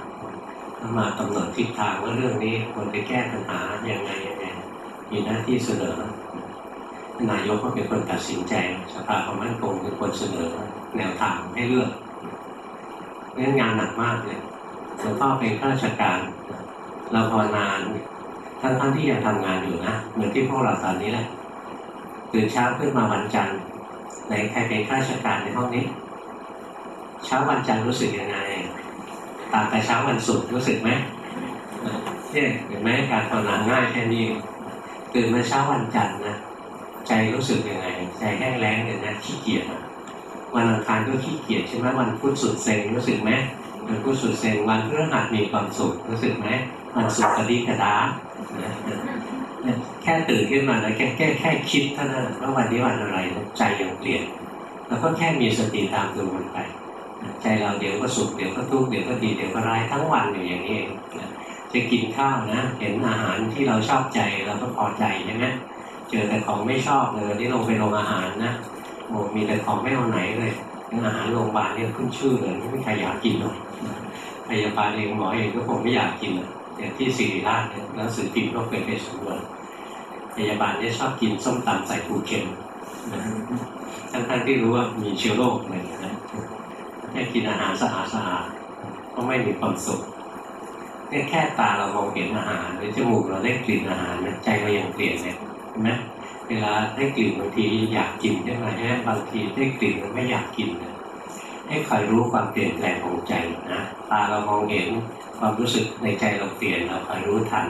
ต้องมากำหนดทิศทางว่าเรื่องนี้ควรไปแก้ปัญหาย่างไรยังไงมีหน้าที่เสนอ นายกก็เป็นคนตัดสินใจสภาความมั่นคงเป็นคนเสนอแนวทางให้เลือกเรื่องงานหนักมากเลยหลวงพ่อเป็นข้าราชการเราพอนานทั้งทั้งที่ยังทำงานอยู่นะเหมือนที่พวกเราตอนนี้แหละตื่นเช้าขึ้นมาวันจันทร์ในใครเป็นข้าราชการในห้องนี้ เช้าวันจันทร์รู้สึกยังไงต่างแต่เช้าวันศุกร์รู้สึกไหมเนี่ยเห็นไหมการภาวนาง่ายแค่นี้ตื่นมาเช้าวันจันทร์นะ ใจรู้สึกยังไง ใจแห้งแล้งเลยนะขี้เกียจวันอังคารก็ขี้เกียจใช่ไหมวันพุธสุดเซ็งรู้สึกไหมวันพุธสุดเซ็งวันพฤหัสมีความสุขรู้สึกไหมวันศุกร์กระดิกระดาแค่ตื่นขึ้นมาแล้วแค่แค่แค่คิดเท่านั้นว่าวันนี้วันอะไรใจยังเปลี่ยนแล้วก็แค่มีสติตามดูมันไป ใจเราเดี๋ยวก็สุขเดี๋ยวก็ทุกข์เดี๋ยวก็ดีเดี๋ยวก็ร้ายทั้งวันอยู่อย่างนี้เองจะกินข้าวนะ เห็นอาหารที่เราชอบใจเราก็พอใจใช่ไหม เจอแต่ของไม่ชอบเลยที่ลงไปโรงอาหารนะโอ้มีแต่ของไม่เอาไหนเลยอาหารโรงพยาบาลเนี่ยขึ้นชื่อเลยไม่มีใครอยากกินหรอกพยาบาลเองหมอเองก็คงไม่อยากกินอย่างที่สิริราชเนี่ยหนังสือพิมพ์ก็เคยไปสำรวจพยาบาลเนี่ยชอบกินส้มตำใส่ปูเค็มทั้งๆที่รู้ว่ามีเชื้อโรคอะไรอย่างเงี้ยแค่กินอาหารสะอาดสะอาดก็ไม่มีความสุขนี่แค่ตาเรามองเห็นอาหารหรือจมูกเราได้กลิ่นอาหารใจเรายังเปลี่ยนเลย นไหมเวลาได้กลิ่นบางทีอยากกินใช่ไหมใช่บางทีได้กลิ่นมันไม่อยากกินเลยให้คอยรู้ความเปลี่ยนแปลงของใจนะตาเรามองเห็นความรู้สึกในใจเราเปลี่ยนเราคอยรู้ทัน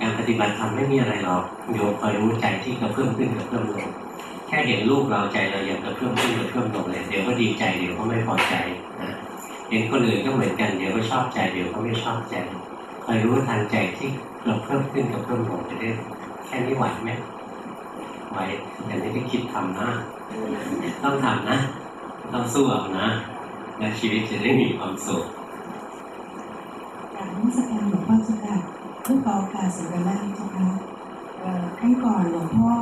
การปฏิบัติทำไม่มีอะไรหรอกโยมคอยรู้ใจที่กระเพื่อมขึ้นกระเพื่อมลงแค่เห็นรูปเราใจเรายังกระเพื่อมขึ้นกระเพื่อมลงเลยเดี๋ยวก็ดีใจเดี๋ยวก็ไม่พอใจนะเห็นคนอื่นก็เหมือนกันเดี๋ยวก็ชอบใจเดี๋ยวก็ไม่ชอบใจคอยรู้ทันใจที่กระเพิ่มขึ้นกระเพิ่มลงไปได้ แค่นี้ไหวไหมไหวแต่ไม่ได้คิดทำนะ ต้องทำนะ ต้องสู้เอานะและชีวิตจะได้มีความสุขการนิสการหลวงพ่อเจ้าค่ะเพื่อขอโอกาสสักการะเจ้าค่ะครั้งก่อนหลวงพ่อ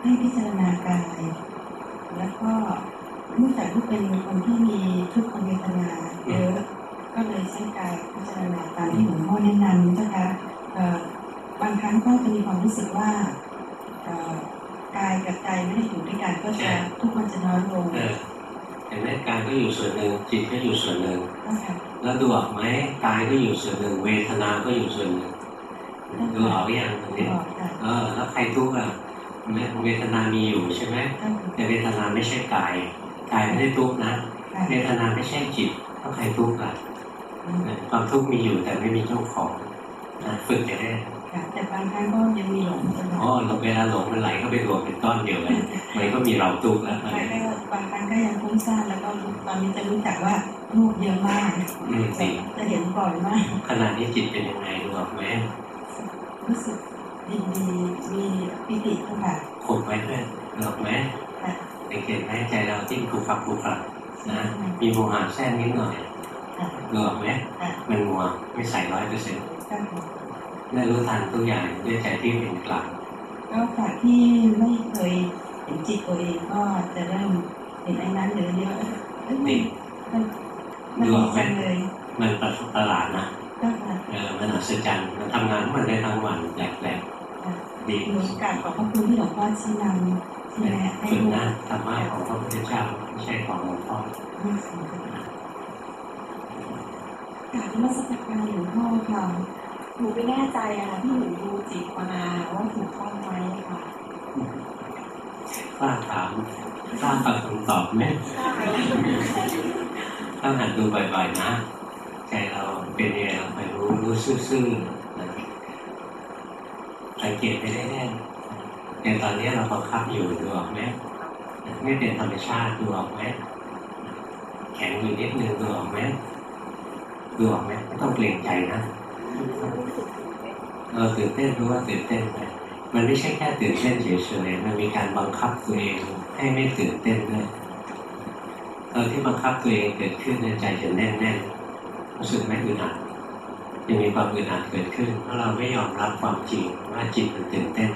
ให้พิจารณากาย แล้วก็เนื่องจากที่เป็นคนที่มีทุกขเวทนาเยอะก็เลยใช้กายพิจารณาตามที่หลวงพ่อแนะนำเจ้าค่ะ บางครั้งก็จะมีความรู้สึกว่ากายกับใจไม่ได้อยู่ด้วยกันก็จะทุกมันจะน้อยลงเห็นไหมกายก็อยู่ส่วนหนึ่งจิตก็อยู่ส่วนหนึ่งแล้วดูออกไหมกายก็อยู่ส่วนหนึ่งเวทนา ก็อยู่ส่วนหนึ่งดูออกยังตรงนี้เออ แล้วใครทุกข์อะเวทนามีอยู่ใช่ไหมแต่เวทนาไม่ใช่กายกายไม่ได้ทุกข์นะเวทนาไม่ใช่จิตก็ใครทุกข์อะความทุกข์มีอยู่แต่ไม่มีเจ้าของฝึกจะได้ แต่บางครั้งก็ยังมีหลงอ๋อเราเวลาหลงมันไหลเข้าไปรวมเป็นก้อนเดียวเลยมันก็มีเราทุกข์แล้วบางครั้งก็ยังฟุ้งซ่านแล้วก็ตอนนี้จะรู้จักว่าลูกเยอะมากจะเห็นบ่อยมากขณะนี้จิตเป็นยังไงรู้ไหมรู้สึกดีดีมีปิติค่ะขบไว้ด้วยหรอกไหมสังเกตไหมใจเราจิ้งคุกขับคุกขับนะมีโมหะแทรกนิดหน่อยหลอกไหมมันมัวไม่ใส่ร้อยเปอร์เซ็นต์ ได้รู้ทันทุกอย่างด้วยใจที่เป็นกลางก็จากที่ไม่เคยเห็นจิตตัวเองก็จะเริ่มเห็นไอ้นั้นเลยเยอะนี่มันมันดีจังเลยมันประหลาดนะเออมันอัศจรรย์มันทำงานมันได้ทั้งวันแปลกๆดีหนูกราบขอบพระคุณที่หลวงพ่อชี้นำชี้แนะให้ฝึกนะธรรมะของพระพุทธเจ้าไม่ใช่ของหลวงพ่อการนมัสการหลวงพ่อค่ะ หนูไม่แน่ใจอะค่ะที่หนูดูจิตมาว่าถูกต้องไหมค่ะกล้าถามกล้าฟังคำตอบไหมต้องหัดดูบ่อยๆนะใจเราเป็นยังไงเราไปรู้รู้ซื่อๆสังเกตไปได้แน่อย่างตอนนี้เราบังคับอยู่ดูออกไหมไม่เป็นธรรมชาติดูออกไหมแข็งอยู่นิดนึงดูออกไหมดูออกไหมไม่ต้องเกรงใจนะ เออตื่นเต้นรู้ว่าตื่นเต้นไปมันไม่ใช่แค่ตื่นเต้นเฉยๆมันมีการบังคับตัวเองให้ไม่ตื่นเต้นด้วยตอนที่บังคับตัวเองเกิดขึ้นในใจจะแน่นๆรู้สึกไม่อึดอัดจะมีความอึดอัดเกิดขึ้นเพราะเราไม่ยอมรับความจริงว่าจิตมันตื่นเต้น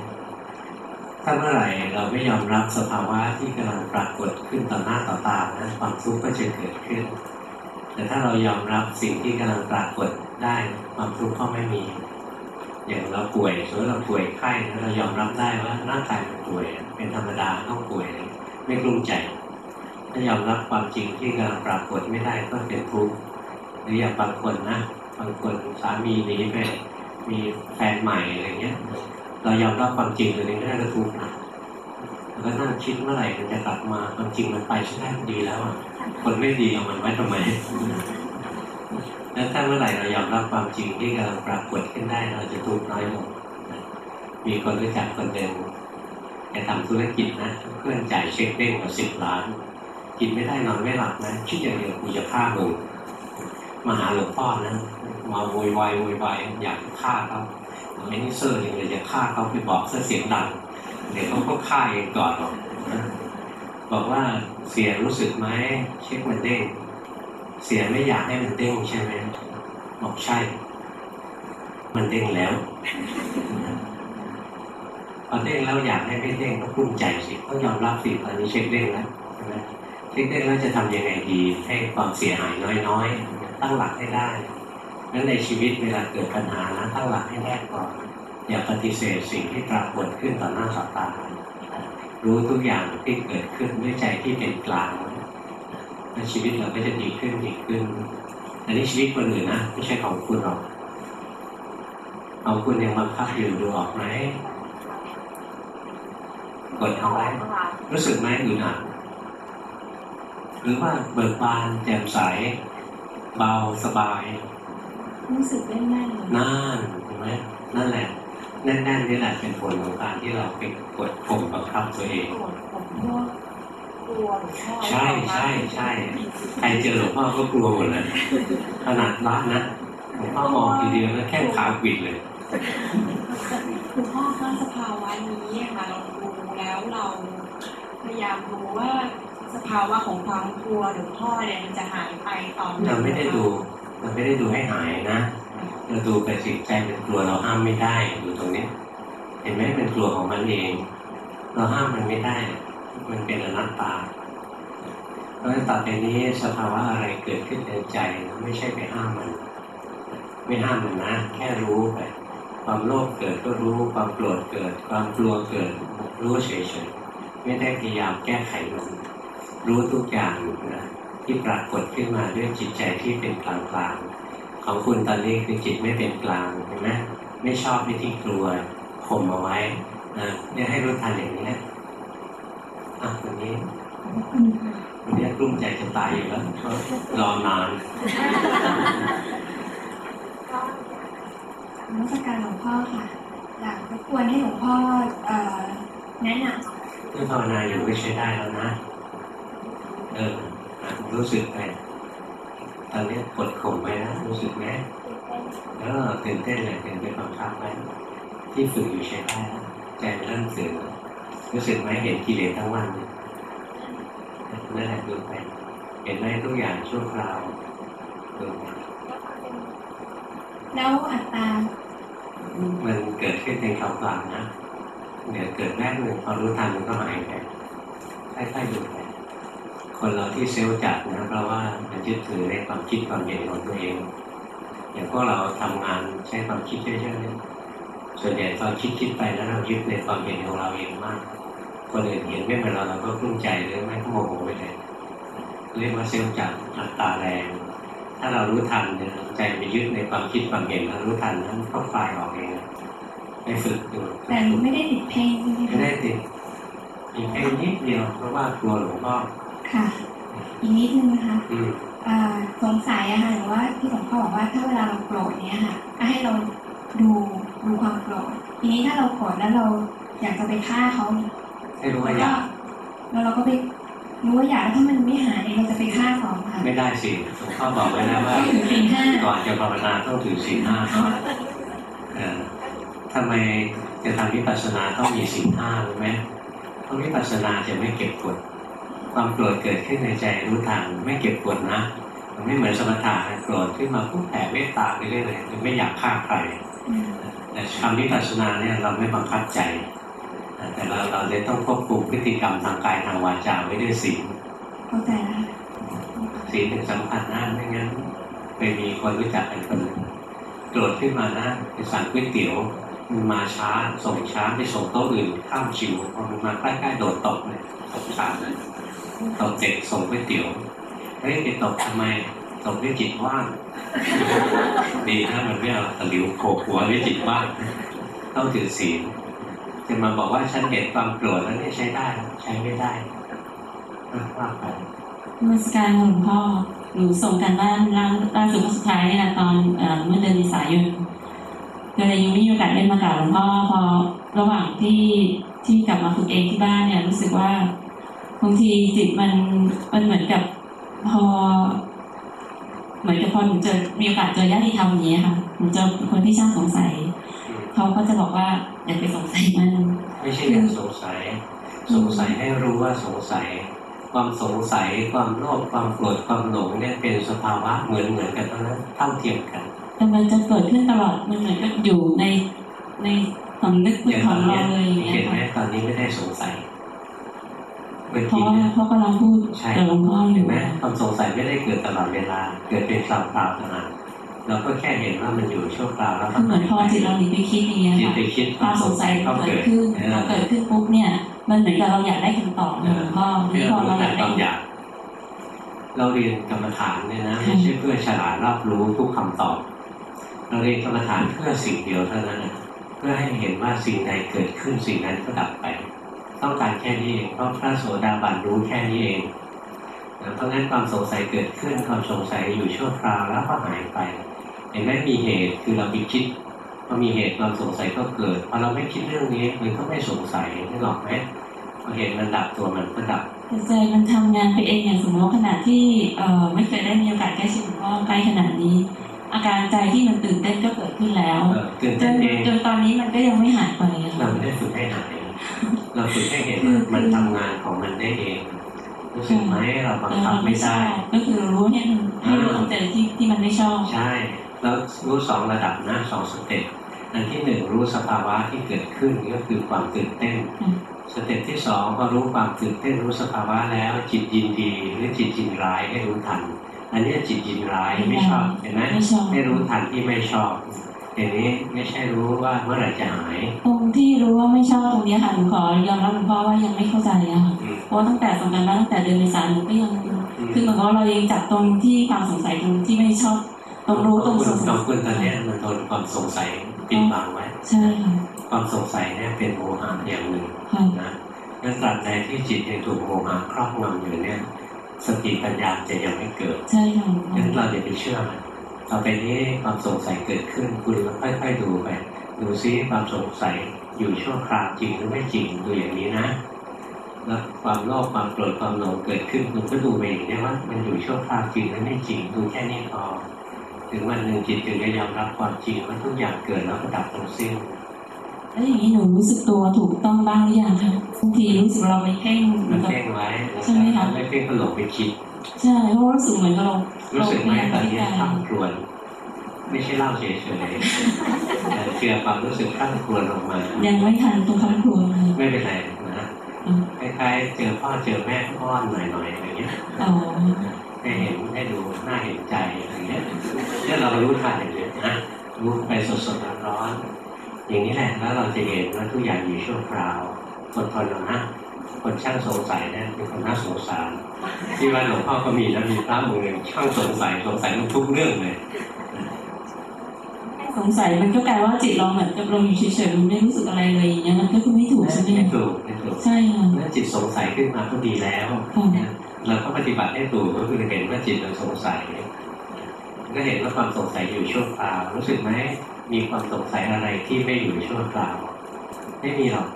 ถ้ถ้าเมื่อไหร่เราไม่ยอมรับสภาวะที่กำลังปรากฏขึ้นต่อหน้าต่อตานะความทุกข์ก็จะเกิดขึ้น แต่ถ้าเรายอมรับสิ่งที่กำลังปรากฏได้ความทุกข์ก็ไม่มี อย่างเราป่วยสมมติเราป่วยไข้นะเรายอมรับได้ว่าร่างกายมันป่วย เป็นธรรมดาต้องป่วยไม่กลุ้มใจ ถ้ายอมรับความจริงที่กำลังปรากฏไม่ได้ก็เป็นทุกข์หรืออย่างบางคนนะบางคนสามีหนีไปมีแฟนใหม่อะไรเงี้ย เรายอมรับความจริงตัวนี้ไม่ได้ก็ทุกข์นะแล้วก็นั่งคิดเมื่อไหร่มันจะกลับมาความจริงมันไปใช่ไหมดีแล้วอะ คนไม่ดีเอามันไว้ทำไมแล้วถ้าเมื่อไหร่เรายอมรับความจริงที่กำลังปรากฏขึ้นได้เราจะทุกข์น้อยลงมีคนรู้จักคนเดิมแกทำธุรกิจนะเพื่อนจ่ายเช็คเด้งมาสิบล้าน กินไม่ได้นอนไม่หลับนะคิดอย่างเดียวกูจะฆ่ามึงมาหาหลวงพ่อนะมาโวยวายโวยวายอยากฆ่าเขาไอ้นี่เซอร์เลยจะฆ่าเขาไปบอกเส้นเสียงดังเดี๋ยวเขาก็ฆ่าเองก่อนหรอกนะ บอกว่าเสียรู้สึกไหมเช็คมันเด้งเสียไม่อยากให้มันเด้งใช่ไหมบอกใช่ มันเด้งแล้วพอเด้งแล้วอยากให้ไม่เด้งก็กุ้มใจสิต้องยอมรับสิตอนนี้เช็คเด้งแล้วใช่ไหมเช็คเด้งแล้วจะทำยังไงดีให้ความเสียหายน้อยๆตั้งหลักให้ได้นั้นในชีวิตเวลาเกิดปัญหานะตั้งหลักให้แรกก่อนอย่าปฏิเสธสิ่งที่ปรากฏขึ้นต่อหน้าต่อตา รู้ทุกอย่างที่เกิดขึ้นด้วยใจที่เป็นกลางแล้วชีวิตเราก็จะดีขึ้นดีขึ้น อันนี้ชีวิตคนอื่นนะไม่ใช่ของคุณหรอกของคุณยังบังคับอยู่ดูออกไหมกดเอาไว้รู้สึกไหมอึดอัดหรือว่าเบิกบานแจ่มใส เบาสบาย รู้สึกแน่นๆเลยน่านเห็นไหมนั่นแหละ แน่นๆนี่แหละเป็นผลของการที่เราไปกดข่มบังคับตัวเองโกรธผมพวกกลัวใช่ใช่ใช่ใครเจอหลวงพ่อก็กลัวหมดเลยขนาดรักนะหลวงพ่อมองทีเดียวแล้วแค่ขาปิดเลยคุณพ่อสร้างสภาวะนี้ค่ะเราดูแล้วเราพยายามดูว่าสภาวะของความกลัวหลวงพ่อเนี่ยมันจะหายไปตอนหนเราไม่ได้ดูเราไม่ได้ดูให้หายนะ เราดูไปสิใจเป็นกลัวเราห้ามไม่ได้อยู่ตรงนี้ เห็นไหมเป็นกลัวของมันเอง เราห้ามมันไม่ได้ มันเป็นอนัตตาเพราะฉะนั้นต่อไปนี้สภาวะอะไรเกิดขึ้นในใจไม่ใช่ไปห้ามมัน ไม่ห้ามมันนะ แค่รู้ไปความโลภเกิดก็รู้ความโกรธเกิด ความกลัวเกิด รู้เฉยๆไม่ได้พยายามแก้ไขมันรู้ทุกอย่างนะที่ปรากฏขึ้นมาด้วยจิตใจที่เป็นกลางๆ ของคุณตอนนี้คือจิตไม่เป็นกลางเห็นไหมไม่ชอบวิธีกลัวข่มเอาไว้นะเนี่ยให้รู้ทันอย่างนี้นะอะวันนี้ขอบคุณค่ะวันนี้กลุ้มใจจะตายอยู่แล้วเพราะรอนานนมัสการหลวงพ่อค่ะอยากรบกวนให้หลวงพ่อเอ่อแนะนที่ภาวนาอยู่ก็ใช้ได้แล้วนะ เอออะรู้สึกไป ตอนนี้กดข่มไปนะรู้สึกไหมเออตื่นเต้นเลยตื่นเป็นความคับไปที่ฝึกอยู่ใช้ได้แล้วใจเริ่มตื่นแล้วรู้สึกไหมเห็นกิเลสทั้งวันเลยนั่นแหละดูไปเห็นไหมทุกอย่างชั่วคราวดูไปำแล้วอัตตา มันเกิดขึ้นในคำกลางนะเดี๋ยวเกิดแรกหนึ่งพอรู้ทันมันก็หายไปค่อยๆดูไป คนเราที่เซลล์จัดนะเพราะว่ามันยึดถือในความคิดความเห็นของตัวเอง อย่างพวกเราทำงานใช้ความคิดเยอะๆเนี่ยส่วนใหญ่ตอนคิดคิดไปแล้วเรายึดในความเห็นของเราเองมาก คนอื่นเห็นไม่เหมือนเราเราก็กลุ้มใจหรือไม่ก็โมโหไปเลยเรียกว่าเซลล์จัดอัตตาแรง ถ้าเรารู้ทันเนี่ยใจไปยึดในความคิดความเห็นแล้วรู้ทันนั้นก็คลายออกเองไปฝึกดูแต่ไม่ได้ติดเพลงใช่ไหมไม่คะได้ติดอีกแค่นิดเดียวเพราะว่ากลัวหลวงพ่อ ค่ะ อีกนิดนึงนะคะอืมอ่าสงสัยอะค่ะหรือว่าที่หลวงพ่อบอกว่าถ้าเวลาเราโกรธเนี้ยค่ะก็ให้เราดูดูความโกรธทีนี้ถ้าเราโกรธแล้วเราอยากจะไปฆ่าเขาให้รู้แล้วว่าอก็ยากแล้วเราก็ไปรู้ว่าอยากแล้วถ้ามันไม่หายเราจะไปฆ่าเขาค่ะไม่ได้สิหลวงพ่อบอกไว้แล้วว่าต้องถือศีลห้าก่อนจะภาวนาต้องถือศีลห้าเออทำไมจะทำวิปัสสนาต้องมีศีลห้ารู้ไหมเพราะวิปัสสนาจะไม่เก็บกด ความโกรธเกิดขึ้นในใจรู้ทันไม่เก็บกดนะมันไม่เหมือนสมถะนะโกรธขึ้นมาปุ๊บแผ่เมตตาไปเรื่อยๆคือไม่อยากฆ่าใครอืมแต่คำวิปัสสนาเนี่ยเราไม่บังคับใจ แต่เราเราเลยต้องควบคุมพฤติกรรมทางกายทางวาจาไว้ด้วยศีลเข้าใจแล้วค่ะศีลถึงสำคัญนะไม่งั้นไปมีคนรู้จักกันคนหนึ่งโกรธขึ้นมานะไปสั่งก๋วยเตี๋ยวมันมาช้าส่งช้าไปส่งโต๊ะอื่นข้ามชิวพอมันมาใกล้ๆโดดตกเลยตกชามเลย ตกเด็กส่งก๋วยเตี๋ยวเฮ้ยไปตกทำไมตกด้วยจิตว่าง ดีนะมันไม่เอาตะหลิวโขกหัวด้วยจิตว่างต้องถือศีลจะมาบอกว่าฉันเห็นความโกรธแล้วเนี่ยใช้ได้ ใช้ไม่ได้ว่าไปมัสการหลวงพ่อหนูส่งกันบ้านล่าล่าสุดสุดท้ายนี่นะตอนเอ่อเมื่อเดือนเมษายนก็เลยยังไม่มีโอกาสได้มากราบหลวงพ่อพอระหว่างที่ที่กลับมาฝึกเองที่บ้านเนี่ยรู้สึกว่า บางทีจิตมันมันเหมือนกับพอ เหมือนกับพอหนูเจอมีโอกาสเจอญาติธรรมอย่างเงี้ยค่ะหนูเจอคนที่ช่างสงสัย เขาก็จะบอกว่าอย่าไปสงสัยมันไม่ใช่อยากสงสัย สงสัยให้รู้ว่าสงสัย ความสงสัยความโลภความโกรธความหลงเนี่ยเป็นสภาวะเหมือนเหมือนกันทั้งนั้นเท่าเทียมกันแต่มันจะเกิดขึ้นตลอดมันเหมือนกับอยู่ในในสำนึกอย่างขตอองนเราเนี้ยเลยอย่างเงี้เห็ยนไหมค่ะตอนนี้ไม่ได้สงสัย เป็นเพจริราะงว่านะเพราะกำลังพูดใช่กับหลวงพ่ออเห็ยู่นไหมความสงสัยไม่ได้เกิดตลอดเวลา เกิดเป็นคราวๆเท่านั้นเราก็แค่เห็นว่ามันอยู่ชั่วคราวแล้วคือเหมือนพอจิตเราหนีไปคิดอย่างเงี้ยจิตค่ะไปคิดความสงสัยก็เกิเกิดดขึ้นเอพออเกิดขึ้นปุ๊บเนี่ย มันเหมือนกับเราอยากได้คำตอบนะหลวงพ่อเรื่นี่องพอรู้เราอแต่ยากคได้วามอยากเราเรียนกรรมฐานเนี่ยนะไม่ใช่เพื่อฉลาดรับรู้ทุกคำตอบ เราเรียนกรรมฐานเพื่อสิ่งเดียวเท่านั้นนะเพื่อให้เห็นว่าสิ่งใดเกิดขึ้นสิ่งนั้นก็ดับไป ต้องการแค่นี้เองเพราะพระโสดาบันรู้แค่นี้เองนะเพราะงั้นความสงสัยเกิดขึ้นความสงสัยอยู่ชั่วคราวแล้วก็หายไปเห็นไหมมีเหตุคือเราไปคิดพอมีเหตุความสงสัยก็เกิดพอเราไม่คิดเรื่องนี้มันก็ไม่สงสัยนึกออกไหมพอเหตุมันดับตัวมันก็ดับแต่ใจมันทำงานไปเองอย่างสมมติว่าขณะที่เอ่อไม่เคยได้มีโอกาสใกล้ชิดหลวงพ่อใกล้ขนาดนี้ อาการใจที่มันตื่นเต้นก็เกิดขึ้นแล้วเออตื่นจเต้นนเองจนตอนนี้มันก็ยังไม่หายไปอะเราค่ะไม่ได้ฝึกให้หาย เราฝึกให้เห็นว่ามันทำงานของมันได้เองรู้สึกไหมเราบังแต่คับเราไม่ไม่ชอได้บก็คือรู้ให้มันให้รู้ตั้งแต่ที่ที่มันไม่ชอบใช่แล้วรู้สองระดับนะสอง step อันที่หนึ่งรู้สภาวะที่เกิดขึ้นก็คือความตื่นเต้นอืม step ที่สองพอรู้ความตื่นเต้นรู้สภาวะแล้วจิตยินดีหรือจิตยินร้ายให้รู้ทัน อันนี้จิตยินร้ายไม่ชอบเห็นไหมไม่ชอบให้รู้ทันที่ไม่ชอบ อย่างนี้ไม่ใช่รู้ว่าเมื่อไหร่จะหายตรงที่รู้ว่าไม่ชอบตรงเนี้ยค่ะหนูขอยอมรับหลวงพ่อว่ายังไม่เข้าใจอะค่ะอืมเพราะว่าตั้งแต่ส่งการบ้านตั้งแต่เดือนเมษายนหนูก็ยังอืมคือเหมือนกับว่าเรายังจับตรงที่ความสงสัยตรงที่ไม่ชอบตรงรู้ตรงสงขสัอยงคุณตอนเนี้ยมันโดนความสงสัยปิดบังไว้ใช่ค่ะความสงสัยเนี่ยเป็นโมหะอย่างหนึ่งค่ะนะงั้นตราบใดที่จิตยังถูกโมหะครอบงำอยู่เนี่ยสติปัญญาจะยังไม่เกิดใช่ค่ะหลวงพ่งั้นอเราอย่าไปเชื่อมัน ต่อไปนี้ความสงสัยเกิดขึ้น คุณก็ค่อยๆดูไปดูซิความสงสัยอยู่ชั่วคราวจริงหรือไม่จริงดูอย่างนี้นะแล้วความโลภความโกรธความหลงเกิดขึ้นคุณก็ดูไปอย่างนี้ว่ามันอยู่ชั่วคราวจริงหรือไม่จริงดูแค่นี้พอถึงวันหนึ่งจิตถึงจะยอมรับความจริงว่าทุกอย่างเกิดแล้วก็ดับทั้งสิ้นแล้วอย่างนี้หนูรู้สึกตัวถูกต้องบ้างหรือยังคะบางทีรู้สึกเราไปเพ่งเหมืมัอนนกับเพ่งไว้ใช่ไหมคะไม่เพ่งก็หลงไปคิด ใช่เพราะว่ารู้สึกเหมือนกับเรารู้สึกไหมตอนนี้เราข้ามครวน ไม่ใช่เล่าเฉยๆแต่เชื่อความรู้สึกข้ามครวนออกมา ยังไม่ทันตรงคำครัวเลยไม่เป็นไรนะอืมคล้ายๆเจอพ่อเจอแม่อ้อนหน่อยๆอะไรเงี้ยอ๋อให้เห็นให้ดูน่าเห็นใจอะไรเงี้ยเนี่ยเรารู้ทันอย่างเงี้ยนะรู้ไปสดๆร้อนๆอย่างนี้แหละแล้วเราจะเห็นว่าทุกอย่างอยู่ชั่วคราวอดทนเอานะ คนช่างสงสัยเนี่ยเป็นคนน่าสงสารที่ว่าหลวงพ่อก็มีแล้วมีพระองค์หนึ่งช่างสงสัยสงสัยทุกเรื่องเลยสงสัยมันก็กลายว่าจิตเราเหมือนกับเราอยู่เฉยๆมันไม่รู้สึกอะไรเลยอย่างเงี้ยมันก็คือไม่ถูกใช่ไหมไม่คะถูกไม่ถูกใช่ค่ะเมื่อจิตสงสัยขึ้นมาก็ดีแล้วค่ะนะเราก็ปฏิบัติให้ถูกก็คือเห็นว่าจิตมันสงสัย ก็เห็นว่าความสงสัยอยู่ชั่วคราวรู้สึกไหมมีความสงสัยอะไรที่ไม่อยู่ชั่วคราวไม่มีหรอก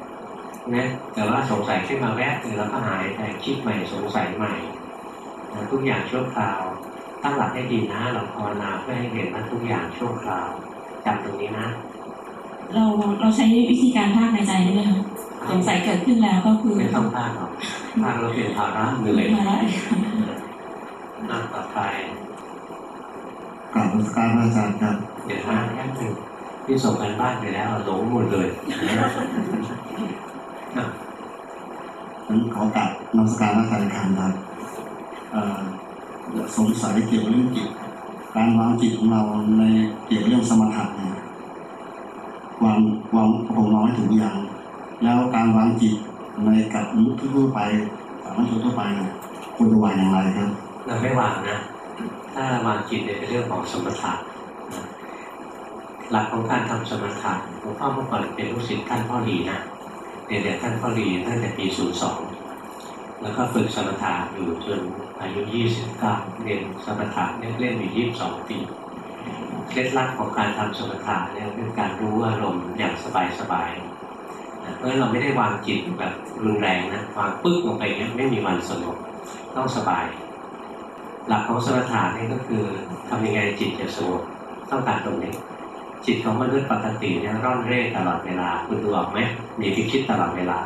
นะแต่ว่าสงสัยขึ้นมาแวบหนึ่งแล้วก็หายไปคิดใหม่สงสัยใหม่นะทุกอย่างชั่วคราวตั้งหลักให้ดีนะเราภาวนาเพื่อให้เห็นว่าทุกอย่างชั่วคราวจำตรงนี้นะ เราเราใช้วิธีการภาคในใจได้ไหมคะสงสัยเกิดขึ้นแล้วก็คือไม่ต้องพลาดหรอกพลาดเราเป็นภาระเหนื่อยมาแล้วอะต่อไปกราบนมัสการพระอาจารย์ครับเดี๋ยวนะแป๊บหนึ่งที่ส่งกันบ้านไปแล้วหลงหมดเลยอะ ผมขอกราบนมัสการพระอาจารย์ครับครับเอ่อสงสัยเกี่ยวกับเรื่องจิต การวางจิตของเราในเกี่ยวกับเรื่องสมถะเนี่ยวางวางผมวางไม่ถูกอย่าง แล้วการวางจิตในกับมนุษย์ทั่วไปสามัญชนทั่วไปเนี่ยควรจะวางอย่างไรครับ เราไม่วางนะ ถ้าวางจิตเนี่ยเป็นเรื่องของสมถะนะหลักของการทำสมถะหลวงพ่อเมื่อก่อนเป็นลูกศิษย์ท่านพ่อหลีนะเรียนจากท่านพ่อหลีตั้งแต่ปีศูนย์สองแล้วก็ฝึกสมถะอยู่จนอายุยี่สิบเก้าเรียนสมถะเนี่ยเล่นอยู่ยี่สิบสองปีเคล็ดลับของการทำสมถะเนี่ยคือการรู้อารมณ์อย่างสบายๆเพราะเราไม่ได้วางจิตแบบรุนแรงนะวางปึ๊กลงไปเนี่ยไม่มีวันสงบต้องสบาย หลักของสมถะนี่ก็คือทำยังไงจิตจะสงบต้องการตรงนี้ จิตของมนุษย์ปกติเนี่ยร่อนเร่ตลอดเวลาคุณดูออกไหมหนีไปคิดตลอดเวลา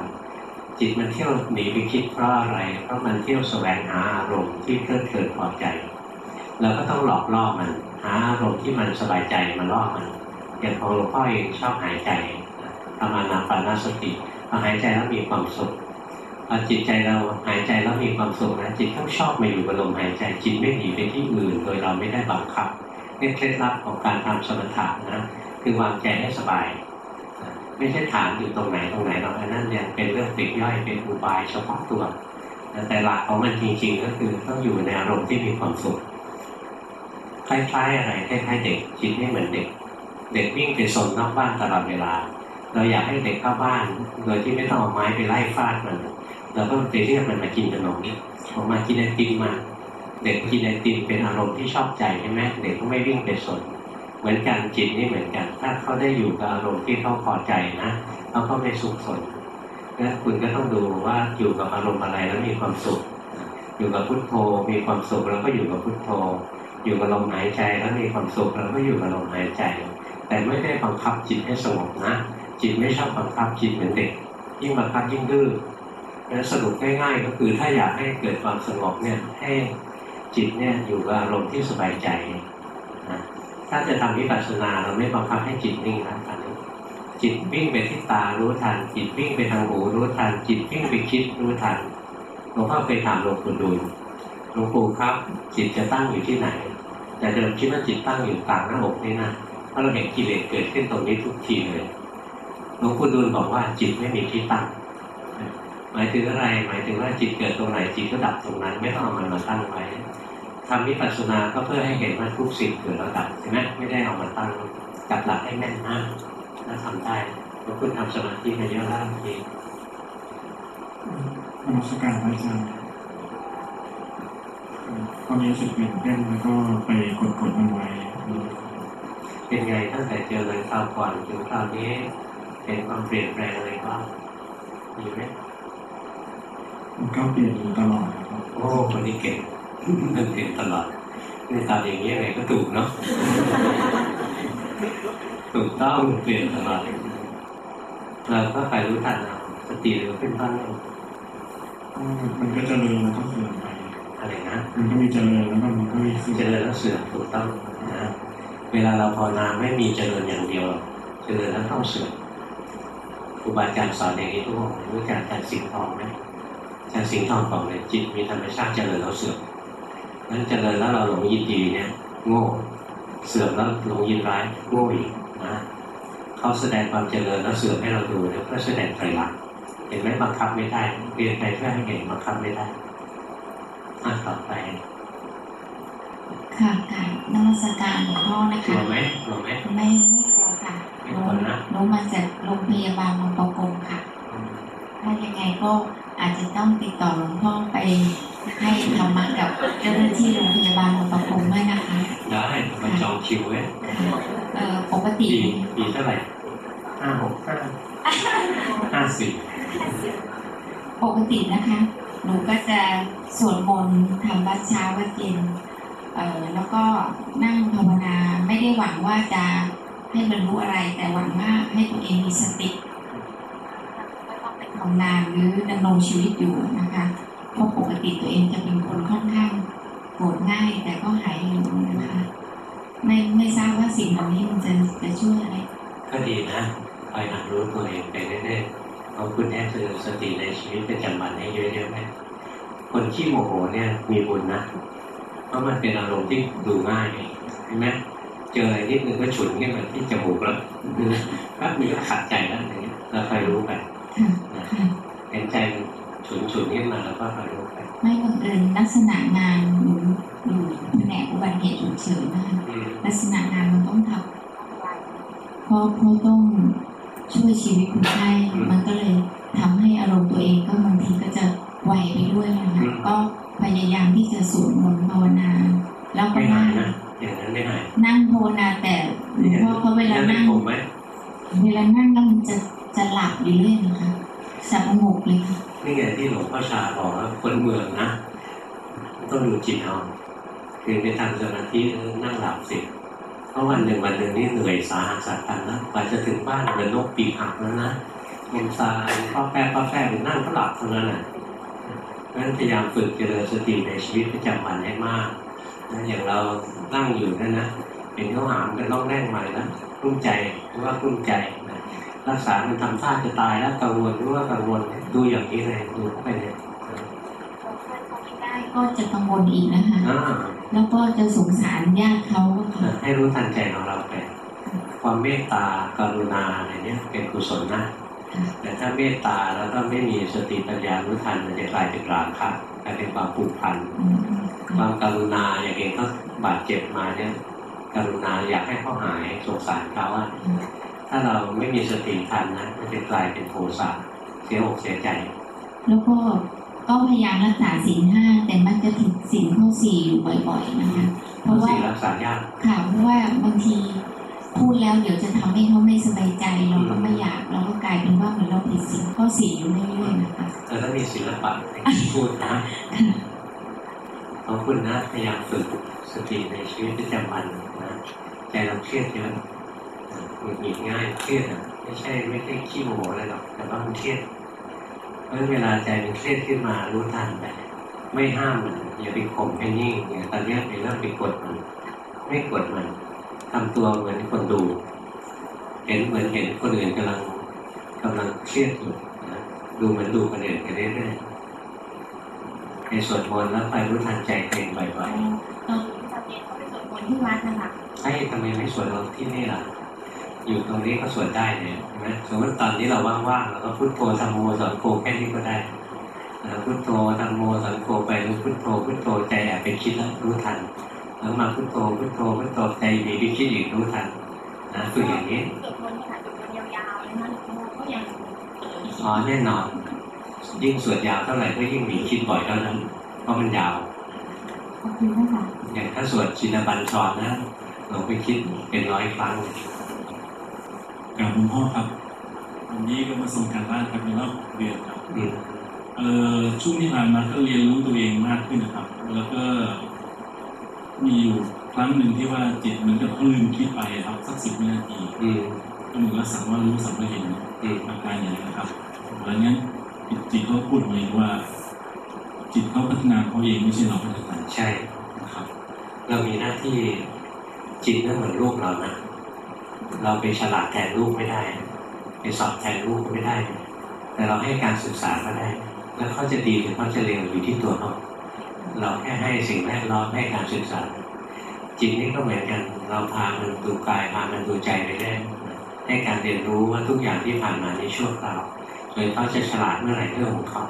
จิตมันเที่ยวหนีไปคิดเพราะอะไรเพราะมันเที่ยวแสวงหาอารมณ์ที่เพลิดเพลินพอใจเราก็ต้องหลอกล่อมันหาอารมณ์ที่มันสบายใจมาล่อมันอย่างของหลวงพ่อเองชอบหายใจทำอานาปานาสติพอหายใจแล้วมีความสุขพอจิตใจเราหายใจแล้วมีความสุขนะจิตต้องชอบมาอยู่กับลมหายใจจิตไม่หนีไปที่อื่น โดยเราไม่ได้บังคับ นี่เคล็ดลับของการทำสมถะนะคือวางใจให้สบาย ไม่ใช่ถามอยู่ตรงไหนตรงไหนหรอกอันนั้นยังเป็นเรื่องปลีกย่อยเป็นอุบายเฉพาะตัวแต่หลักของมันจริง ๆ ก็คือต้องอยู่ในอารมณ์ที่มีความสุขคล้ายๆอะไรคล้ายๆเด็กจิตไม่เหมือนเด็ก เด็กวิ่งไปสนนอกบ้านตลอดเวลา เราอยากให้เด็กเข้าบ้าน โดยที่ไม่ต้องเอาไม้ไปไล่ฟาดมันเราก็ไปเรียกมันมากินขนมออกมากินไอติมมา เด็กกินไอติมเป็นอารมณ์ที่ชอบใจใช่ไหมเด็กก็ไม่วิ่งไปสนเหมือนกันจิตนี่เหมือนกัน ถ้าเขาได้อยู่กับอารมณ์ที่เขาพอใจนะเขาก็ไม่สุขสนนะคุณก็ต้องดูว่าอยู่กับอารมณ์อะไรแล้วมีความสุข อยู่กับพุทโธมีความสุขแล้วก็อยู่กับพุทโธ อยู่กับลมหายใจแล้วมีความสุขแล้วก็อยู่กับลมหายใจ แต่ไม่ได้บังคับจิตให้สงบนะ จิตไม่ชอบบังคับจิตเหมือนเด็ก ยิ่งบังคับยิ่งดื้อแล้วสรุปง่ายๆก็คือถ้าอยากให้เกิดความสงบเนี่ยให้ จิตเนี่ยอยู่กับอารมณ์ที่สบายใจนะถ้าจะทำวิปัสสนาเราไม่บังคับให้จิตนิ่งนะตอนนี้จิตวิ่งไปที่ตารู้ทัน จิตวิ่งไปทางหูรู้ทัน จิตวิ่งไปคิดรู้ทันหลวงพ่อเคยถามหลวงปู่ดูลหลวงปู่ครับ จิตจะตั้งอยู่ที่ไหน แต่เดิมคิดว่าจิตตั้งอยู่กลางหน้าอกนี่นะเพราะเราเห็นกิเลสเกิดขึ้นตรงนี้ทุกทีเลยหลวงปู่ดูลบอกว่าจิตไม่มีที่ตั้ง หมายถึงอะไร หมายถึงว่าจิตเกิดตรงไหนจิตก็ดับตรงนั้น ไม่ต้องเอามันมาตั้งไว้ทำวิปัสสนาก็เพื่อให้เห็นว่าทุกสิ่งเกิดแล้วดับใช่ไหมไม่ได้เอามาตั้งจับหลักให้แม่นนะถ้าทำได้ก็คุณทำสมาธิมาเยอะแล้วทีนมัสการพระอาจารย์ตอนนี้รู้สึกตื่นเต้นแล้วก็ไปกดกดมันไว้เป็นไงตั้งแต่เจอเลยคราวก่อนถึงคราวนี้เห็นความเปลี่ยนแปลงอะไรบ้างมีไหม มันก็เปลี่ยนอยู่ตลอดครับโอ้คนนี้เก่งมันเปลี่ยนตลอดนี่ตามอย่างนี้ยังไงก็ถูกเนาะถูกต้องเปลี่ยนตลอดเราก็ไปรู้ทันเอาสติเราขึ้นบ้างมันก็เจริญแล้วก็เสื่อมไปอะไรนะมันก็มีเจริญแล้วก็มันก็มีเสื่อเจมริญแล้วเสื่อมถูกต้องนะเวลาเราภาวนาไม่มีเจริญอย่างเดียวเจริญแล้วต้องเสื่อมครูบาอาจารย์สอนอย่างนี้ทุกคนรู้จักอาจารย์สิงห์ทองไหม อาจารย์สิงห์ทองบอกเลยจิตมีธรรมชาติเจริญแล้วเสื่อมนั้นเจริญแล้วเราหลงยินดีเนี่ยโง่เสื่อมแล้วหลงยินร้ายโง่อีกนะเขาแสดงความเจริญแล้วเสื่อมให้เราดูเนี่ยเพื่อแสดงไตรลักษณ์เห็นไหมบังคับไม่ได้เรียนไปเพื่อให้เห็นบังคับไม่ได้อะต่อไปค่ะค่ะนมัสการหลวงพ่อนะกลัคะวไหมกลัวไหมไม่ไม่กลัวค่ะไม่หนูกลัวนะหนูมาจากโรงพยาบาลบางประกงค่ะ ถ้ายังไงก็อาจจะต้องติดต่อหลวงพ่อไปให้ธรรมะกับเจ้าหน้าที่โรงพยาบาลบางประกงด้วยนะคะได้มาจองคิวไว้ค่ะเอ่อปกติปีปีเท่าไหร่ห้าหกห้าห้าสิบปกตินะคะ หนูก็จะสวดมนต์ทำวัดเช้าวัดเย็นเอ่อแล้วก็นั่งภาวนาไม่ได้หวังว่าจะให้บรรลุอะไรแต่หวังว่าให้ตัวเองมีสติไม่ ต้องไปทำงานหรือดำรงชีวิตอยู่นะคะเพราะปกติตัวเองจะเป็นคนค่อนข้างโกรธง่ายแต่ก็หายเร็วนะคะ ไม่ไม่ทราบว่าสิ่งเหล่านี้มันจะจะช่วยอะไรก็ดีนะคอยหัดรู้ตัวเองไปเรื่อยๆเอาคุณแน่เจริญสติในชีวิตประจำวันให้เยอะๆไหมคนขี้โมโหเนี่ยมีบุญนะเพราะมันเป็นอารมณ์ที่ดูง่ายเห็นไหมเจออะไรนิดนึงก็ฉุนขึ้นมาที่จมูกแล้วแป๊บนึงก็ขัดใจแล้วอย่างเงี้ยเราคอยรู้ไป ค่ะนะค่ะเห็นใจมันฉุนฉุนๆขึ้นมาแล้วก็คอยรู้ไปไม่บังเอิญลักษณะงานหนูอยู่แผนกอุบัติเหตุฉุกเฉินนะคะอืมลักษณะงานมันต้องทำเพราะเพราะต้องช่วยชีวิตคนไข้มันก็เลยทำให้อารมณ์ตัวเองก็บางทีก็จะไหวไปด้วยนะคะก็พยายามที่จะสวดมนต์ภาวนา แล้วก็ไม่หานั่ยงนะอย่างนั้นไม่หายนั่งภาวนาแต่หลวงพ่อเขาเวลาไม่นั่งผมไหมเวลานั่งแล้วมันจะ จะหลับอยู่เรื่อยนะคะสับประงกเลยค่ะนี่ไงที่หลวงพ่อชาบอกว่าคนเมืองนะต้องดูจิตเอาคือไปทำสมาธินั่งหลับสิเพราะวันหนึ่งวันหนึ่งนี่เหนื่อยสาหัสสาหัสนะกว่าจะถึงบ้านเหมือนนกปีกหักแล้วนะลมตายข้อแฝงข้อแฝงนั่งก็หลับเท่านั้นแหละนั้นพยายามฝึกเจริญสติในชีวิตประจำวันให้มากนะอย่างเรานั่งอยู่นั่นนะเป็นข้าหามเป็นต้องแน่งใหม่นะกลุ้มใจหรือว่ากุ้มใจ รักษามันทำท่าจะตายแล้วกังวลหรือว่ากังวลดูอย่างนี้เลยดูเข้าไปเลยได้ก็จะกังวลอีกนะคะอ่าแล้วก็จะสงสารญาติเขาค่ะให้รู้ทันใจของเราไปความเมตตากรุณาอะไรเนี้ยเป็นกุศลนะแต่ถ้าเมตตาแล้วก็ไม่มีสติปัญญารู้ทันมันจะกลายเป็นราคะกลายเป็นความผูกพันอืมความกรุณาอย่างเองเขาบาดเจ็บมาเนี่ยกรุณาอยากให้เขาหายสงสารเขาอะ ถ้าเราไม่มีสติทันนะมันจะกลายเป็นโทสะเสียอกเสียใจ แล้วก็ก็พยายามรักษาศีลห้าแต่มันจะถึงศีลข้อสี่อยู่บ่อย ๆ นะคะ เพเพราะราะว่าสิ่งรักษายากค่ะเพราะว่าบางทีพูดแล้วเดี๋ยวจะทำให้เขาไม่สบายใจเราก็ไม่อยากเราก็กลายเป็นว่าเหมือนเราผิดศีลข้อสี่อยู่เรื่อยๆนะคะแต่ถ้ามีศิลปะในการพูดนะขอบคุณนะพยายามฝึกสติในชีวิตประจำวันนะใจเราเครียดเยอะหงุ ดหงิดง่ายเครียดอะไม่ใช่ไม่ใช่ขี้โมโหอะไรหรอกแต่ว่ามันเครียดเพราะฉะนั้นเวลาใจมันเครียดขึ้นมารู้ทันไปไม่ห้ามมันอย่าไปข่มให้นิ่งอย่าตอนนี้ไปเริ่มไปกดมันไม่กดมันทำตัวเหมือนคนดู เห็นเหมือนเห็นคนอื่นกำลังกำลังเครียดอยู่นะดูเหมือนดูคนอื่นไปเรื่อยๆในสวดมนต์แล้วไปรู้ทันใจตัวเองบ่อยตอนตอนเย็นเขาไปสวดมนต์ที่วัดนะคะๆใช่ทำไมไม่สวดเราที่นี่ล่ะ อยู่ตรงนี้ก็สวดได้เนี่ยใช่ไหมสมมติตอนนี้เราว่างๆเราก็พุทโธธรรมโมสังโฆแค่นี้ก็ได้แล้วพุทโธธรรมโมสังโฆไปหรือพุทโธพุทโธใจแอบไปคิดแล้วรู้ทันแล้วมาพุทโธพุทโธพุทโธใจหนีไปคิดอีกรู้ทันนะฝึกอย่างนี้สวดมนต์ค่ะสวดมนต์ยาวๆเลยนะหลวงพ่อก็ยังเอออ๋อแน่นอน ยิ่งสวดยาวเท่าไหร่ก็ยิ่งหนีคิดบ่อยเท่านั้นเพราะมันยาวขอบคุณนะคะอย่างถ้าสวดชินบัญชรนะลงไปคิดเป็นร้อยครั้งเลย กราบหลวงพ่อครับ วันนี้ก็มาส่งการบ้านครับในรอบเดือนครับอืมเอ่อช่วงที่ผ่านมาก็เรียนรู้ตัวเองมากขึ้นนะครับ แล้วก็มีอยู่ครั้งหนึ่งที่ว่าจิตเหมือนกับเขาลืมคิดไปครับสักสิบวินาทีอืมก็เหมือนกับสัมว่ารู้สัมว่าเห็นอืมอาการอย่างนี้นะครับหลังจากนั้นจิตจิตเขาพูดมาเองว่า จิตเขาพัฒนาเขาเองไม่ใช่เราพัฒนาใช่นะครับเรามีหน้าที่จิตนั่นเหมือนลูกเรานะ เราไปฉลาดแทนลูกไม่ได้ ไปสอบแทนลูกก็ไม่ได้ แต่เราให้การศึกษาก็ได้ แล้วเขาจะดีหรือเขาจะเลวอยู่ที่ตัวเขาเราแค่ให้สิ่งแวดล้อมให้การศึกษา จิตนี่ก็เหมือนกัน เราพามันดูกายพามันดูใจไปได้ให้การเรียนรู้ว่าทุกอย่างที่ผ่านมาในช่วคราวโดยเขาจะฉลาดเมื่อไหร่เรื่องของเขา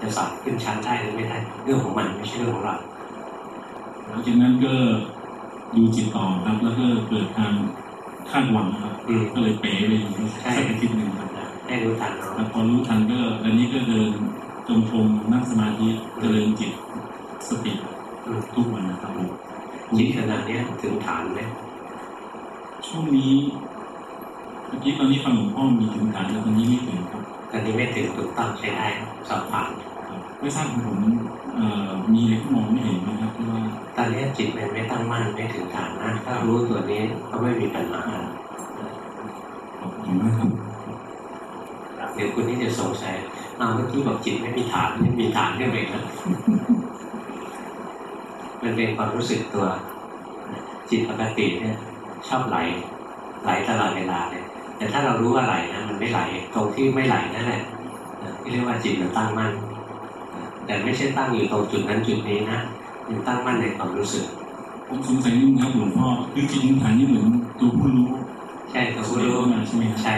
จะสอบขึ้นชั้นได้หรือไม่ได้เรื่องของมันไม่ใช่เรื่องของเราหลังจากนั้นก็ดูจิตต่อครับแล้วก็เกิดการ คาดหวังครับอืมก็เลยเป๋ไปอยู่สักอาทิตย์หนึ่งครับให้รู้ทันเนาะแล้วพอรู้ทันก็อันนี้ก็เดินจงกรมนั่งสมาธิเจริญจิตสติอืมทุกวันนะครับผมจิตขนาดเนี้ยถึงฐานไหมช่วงนี้เมื่อกี้ตอนนี้ฟังหลวงพ่อมีถึงฐานแล้วตอนนี้ไม่ถึงครับตอนนี้ไม่ถึงถูกต้องใช้ได้สอบผ่านครับไม่ทราบของผมเอ่อมีอะไรที่มองไม่เห็นไหมครับที่ว่า ตอนนี้จิตมันไม่ตั้งมั่นไม่ถึงฐานนะถ้ารู้ตัวนี้ก็ไม่มีปัญหาเดี๋ยวคุณนี่จะสงสัยอ้าเมื่อกี้บอกจิตไม่มีฐานไม่มีฐานเรื่องเองนะมันเป็นความรู้สึกตัว จิตปกติเนี่ย ชอบไหล ไหลตลอดเวลาเลยแต่ถ้าเรารู้ว่าไหลนะมันไม่ไหล ตรงที่ไม่ไหลนั่นแหละที่เรียกว่าจิตมันตั้งมั่นแต่ไม่ใช่ตั้งอยู่ตรงจุดนั้นจุดนี้นะ มันตั้งมั่นในความรู้สึก ผมสงสัยนิดนึงครับหลวงพ่อคือจิตฐานนี่เหมือนตัวผู้รู้ ใช่ตัวผู้รู้มาใช่ไหมครับใช่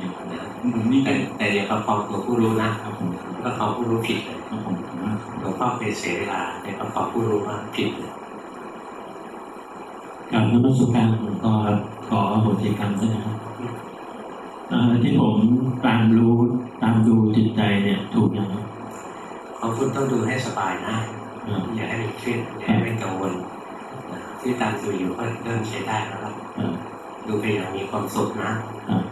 นะนะผมนี่แต่เป็นแต่อย่าประคองตัวผู้รู้นะครับผมประคองผู้รู้ผิดเลยครับผมผมว่าหลวงพ่อเคยเสียเวลาในประคองผู้รู้มากผิดเลยการนมัสการหลวงพ่อครับขออโหสิกรรมด้วยนะครับเอ่อที่ผมตามรู้ตามดูจิตใจเนี่ยถูกยังครับของคุณต้องดูให้สบายนะ อ่าอย่าให้มันเครียดอย่าให้มันกังวลนะที่ตามดูอยู่ก็เริ่มใช้ได้แล้วครับอ่าดูไปอย่างมีความสุขนะอ่า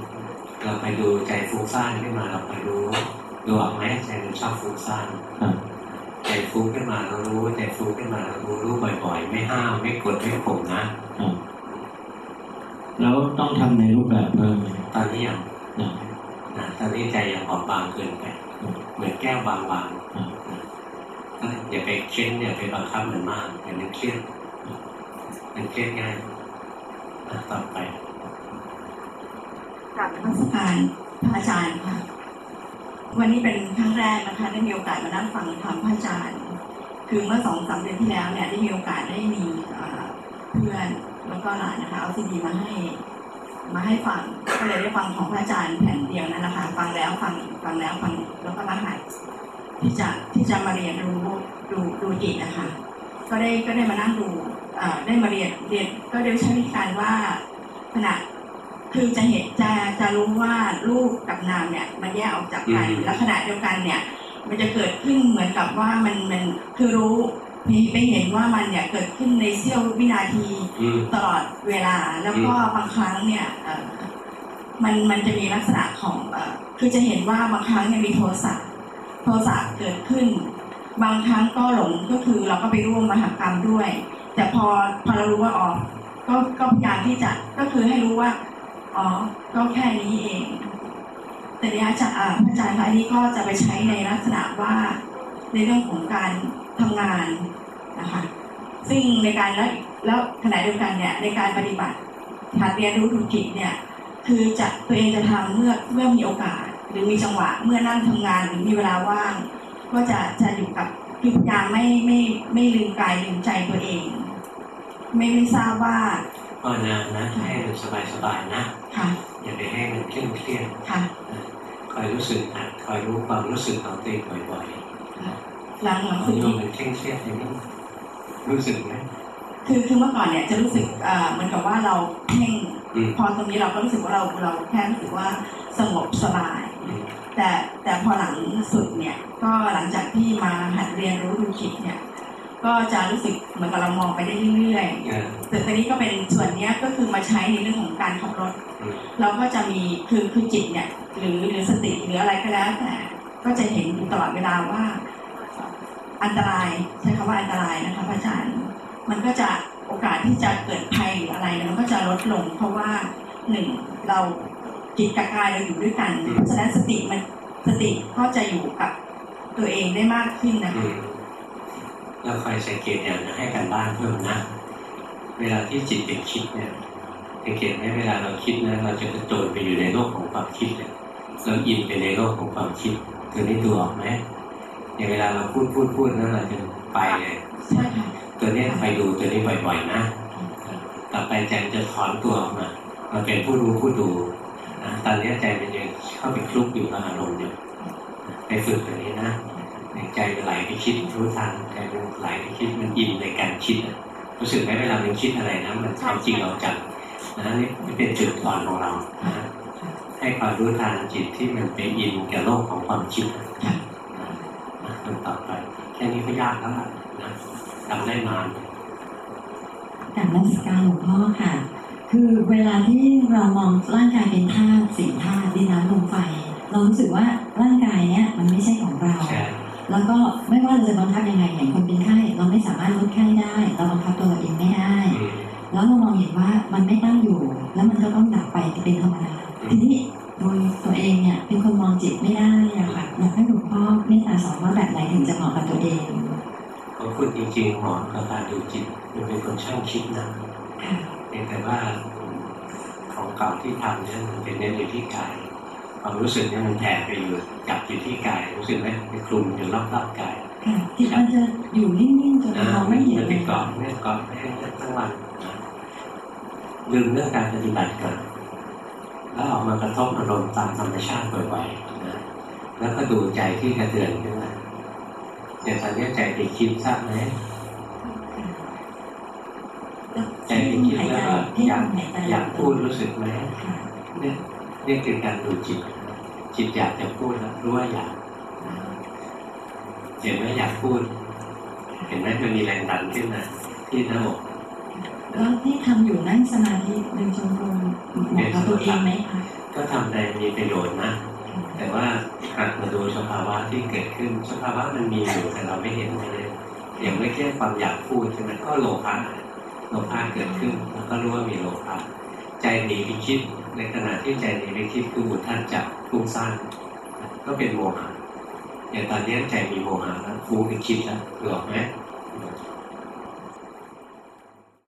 เราไปดูใจฟุ้งซ่านขึ้นมาเราไปรู้ดูออกไหมใจมันชอบฟุ้งซ่านอ่าใจฟุ้งขึ้นมาเรารู้ใจฟุ้งขึ้นมาเรารู้รู้บ่อยๆ ไม่ห้ามไม่กดไม่ข่มนะอ่าแล้วต้องทำในรูปแบบเพิ่มไหมครับตอนนี้ยังอ่านะตอนนี้ใจยังบอบบางเกินไปเหมือนแก้วบางๆ อย่าไปเค้นอย่าไปบังคับมันมากอย่ามันเครียดมันเครียดง่ายต่อไปกลับนมัสการพระอาจารย์ค่ะ วันนี้เป็นครั้งแรกนะคะได้มีโอกาสมานั่งฟังธรรมพระอาจารย์ คือเมื่อสองสามเดือนที่แล้วเนี่ยได้มีโอกาสได้มีเพื่อนแล้วก็หลานนะคะเอาซีดีมาให้มาให้ฟังก็เลยได้ฟังของพระอาจารย์แผ่นเดียวนั่นแหละค่ะฟังแล้วฟังฟังแล้วฟังแล้วก็มาหาย ที่จะที่จะมาเรียนรู้ดูดูจิตนะคะก็ได้ก็ได้มานั่งดูเอ่อได้มาเรียนเรียนก็ได้ใช้วิธีการว่าขณะคือจะเห็นจะจะรู้ว่ารูปกับนามเนี่ยมันแยกออกจากกันอืมแล้วขณะเดียวกันเนี่ย มันจะเกิดขึ้นเหมือนกับว่ามันมันคือรู้มีไปเห็นว่ามันเนี่ยเกิดขึ้นในเสี้ยววินาทีอืมตลอดเวลา แล้วก็บางครั้งเนี่ยเอ่อมันมันจะมีลักษณะของเอ่อคือจะเห็นว่าบางครั้งเนี่ยมีโทสะ โทสะเกิดขึ้น บางครั้งก็หลงก็คือเราก็ไปร่วมมหากรรมด้วย แต่พอพอเรารู้ว่าอ๋อก็ก็พยายามที่จะก็คือให้รู้ว่าอ๋อก็แค่นี้เอง แต่เนี้ยจะอ่าพระอาจารย์คะอันนี้ก็จะไปใช้ในลักษณะว่าในเรื่องของการทำงานนะคะซึ่งในการแล้วแล้วขณะเดียวกันเนี่ยในการปฏิบัติหัดเรียนรู้ดูจิตเนี่ยคือจะตัวเองจะทำเมื่อเมื่อมีโอกาส หรือมีจังหวะเมื่อนั่งทำงานหรือมีเวลาว่าง ก็จะจะอยู่กับคือพยายามไม่ไม่ไม่ลืมกายลืมใจตัวเอง ไม่ไม่ทราบว่าภาวนานะให้มันสบายๆนะค่ะอย่าไปให้มันเคร่งเครียดค่ะคอยรู้สึกนะคอยรู้ความรู้สึกของตัวเองบ่อยหลังหลังๆสุดนี่นี้มันเคร่งเครียดอย่างนี้รู้สึกไหมคือคือเมื่อก่อนเนี่ยจะรู้สึกเอ่อเหมือนกับว่าเราเพ่งอืมพอตรงนี้เราก็รู้สึกว่าเราเราแค่รู้สึกว่าสงบสบายอืม แต่แต่พอหลังสุดเนี่ยก็หลังจากที่มาหัดเรียนรู้ดูจิตเนี่ยก็จะรู้สึกเหมือนกับเรามองไปได้เรื่อยเออๆแต่ตอนนี้ก็เป็นส่วนเนี้ยก็คือมาใช้ในเรื่องของการขับรถอืมเราก็จะมีคือคือจิตเนี่ยหรือหรือสติหรืออะไรก็แล้วแต่ก็จะเห็นอยู่ตลอดเวลาว่า อันตรายใช้คำว่าอันตรายนะคะพระอาจารย์ มันก็จะโอกาสที่จะเกิดภัยหรืออะไรเนี่ยมันก็จะลดลง เพราะว่าหนึ่งเรา จิตกับกายเราอยู่ด้วยกันเพราะฉะนั้นสติมันสติก็จะอยู่กับตัวเองได้มากขึ้นนะอืคะมเราคอยสังเกตอย่างนะให้กันบ้านเพิ่มนะ เวลาที่จิตเป็นคิดเนี่ยสังเกตไหมเวลาเราคิดนะเราจะกระโจนไปอยู่ในโลกของความคิดเลยเราอินไปในโลกของความคิดตัวนี้ดูออกไหมอย่างเวลาเราพูดพูดพูดแล้วเราจะไปเลยใช่ค่ะตัวนี้ไปดูตัวนี้บ่อยๆนะ ต่อไปใจมันจะถอนตัวออกมาเราเป็นผู้รู้ผู้ดูนะ ตอนนี้ใจมันยังเข้าไปคลุกอยู่กับอารมณ์อยู่ไปฝึกตัวนี้นะใจมันไหลไปคิดรู้ทันใจมันไหลไปคิดมันอินในการคิดรู้สึกไหมเวลามันคิดอะไรนะมันความจริงเราจังนะนี่เป็นจุดอ่อนของเรานะให้ความรู้ทันจิตที่มันไปอินกับโลกของความคิดนะค่ะนต่อไปแค่นี้ก็ยากแล้วนะทำได้นานการนักสการหลวงพ่อค่ะ คือเวลาที่เรามองร่างกายเป็นธาตุสี่ธาตุดินน้ำลมไฟ เรารู้สึกว่าร่างกายเนี้ยมันไม่ใช่ของเราใช่แล้วก็ไม่ว่าเราจะบังคับยังไงอย่างคนเป็นไข้เราไม่สามารถลดไข้ได้ เราบังคับตัวเราเองไม่ได้อืมแล้วเรามองเห็นว่ามันไม่ตั้งอยู่ แล้วมันก็ต้องดับไปเป็นธรรมดาทีนี้โดยตัวเองเนี่ยเป็นคนมองจิตไม่ได้อะค่ะอยากให้หลวงพ่อเมตตาสอนว่าแบบไหนถึงจะเหมาะกับตัวเองเขาพูดจริงๆหมอกับการดูจิตมันเป็นคนช่างคิดนะค่ะ เพียงแต่ว่าของเก่าที่ทำเนี่ยมันเป็นเน้นอยู่ที่กายความรู้สึกเนี่ยมันแผ่ไปอยู่จับอยู่ที่กายรู้สึกไหมไปคลุมอยู่รอบๆกายค่ะจิตมันจะอยู่นิ่งๆจนนะมองไม่เห็นมันเลไปยเกาะเนี่ยเกาะให้ทั้งวันนะลืมเรื่องการปฏิบัติก่อนแล้วออกมากระทบอารมณ์ตามธรรมชาติบ่อยๆนะแล้วก็ดูใจที่กระเทือนขึ้นมาอย่างตอนนี้ใจไปคิดทราบไหม ใจไปคิดหายแล้ใจวก็ที่อยากหายใจอยากพูดรู้สึกไหมค่ะเนี่ยนี่คือการดูจิต จิตอยากจะพูดแล้วรู้ว่าอยากเห็นไหมอยากพูด เห็นไหมมันมีแรงดันขึ้นนะที่หน้าอกแล้วที่ทำอยู่นั่งสมาธิเดินจงกรมเหมาะกับตัวเองไหมคะก็ทำได้มีประโยชน์นะแต่ว่าหัดมาดูสภาวะที่เกิดขึ้นสภาวะมันมีอยู่แต่เราไม่เห็นเลยอย่างไม่แค่ความอยากพูดใช่ไหมก็โลภะ โลภะเกิดขึ้นแล้วก็รู้ว่ามีโลภะใจหนีไปคิด ในขณะที่ใจหนีไปคิดคือบุท่านจับฟุ้งซ่านก็เป็นโมหะอย่างตอนนี้ใจมีโมหะแล้วฟุ้งไปคิดแล้วหลอกไหม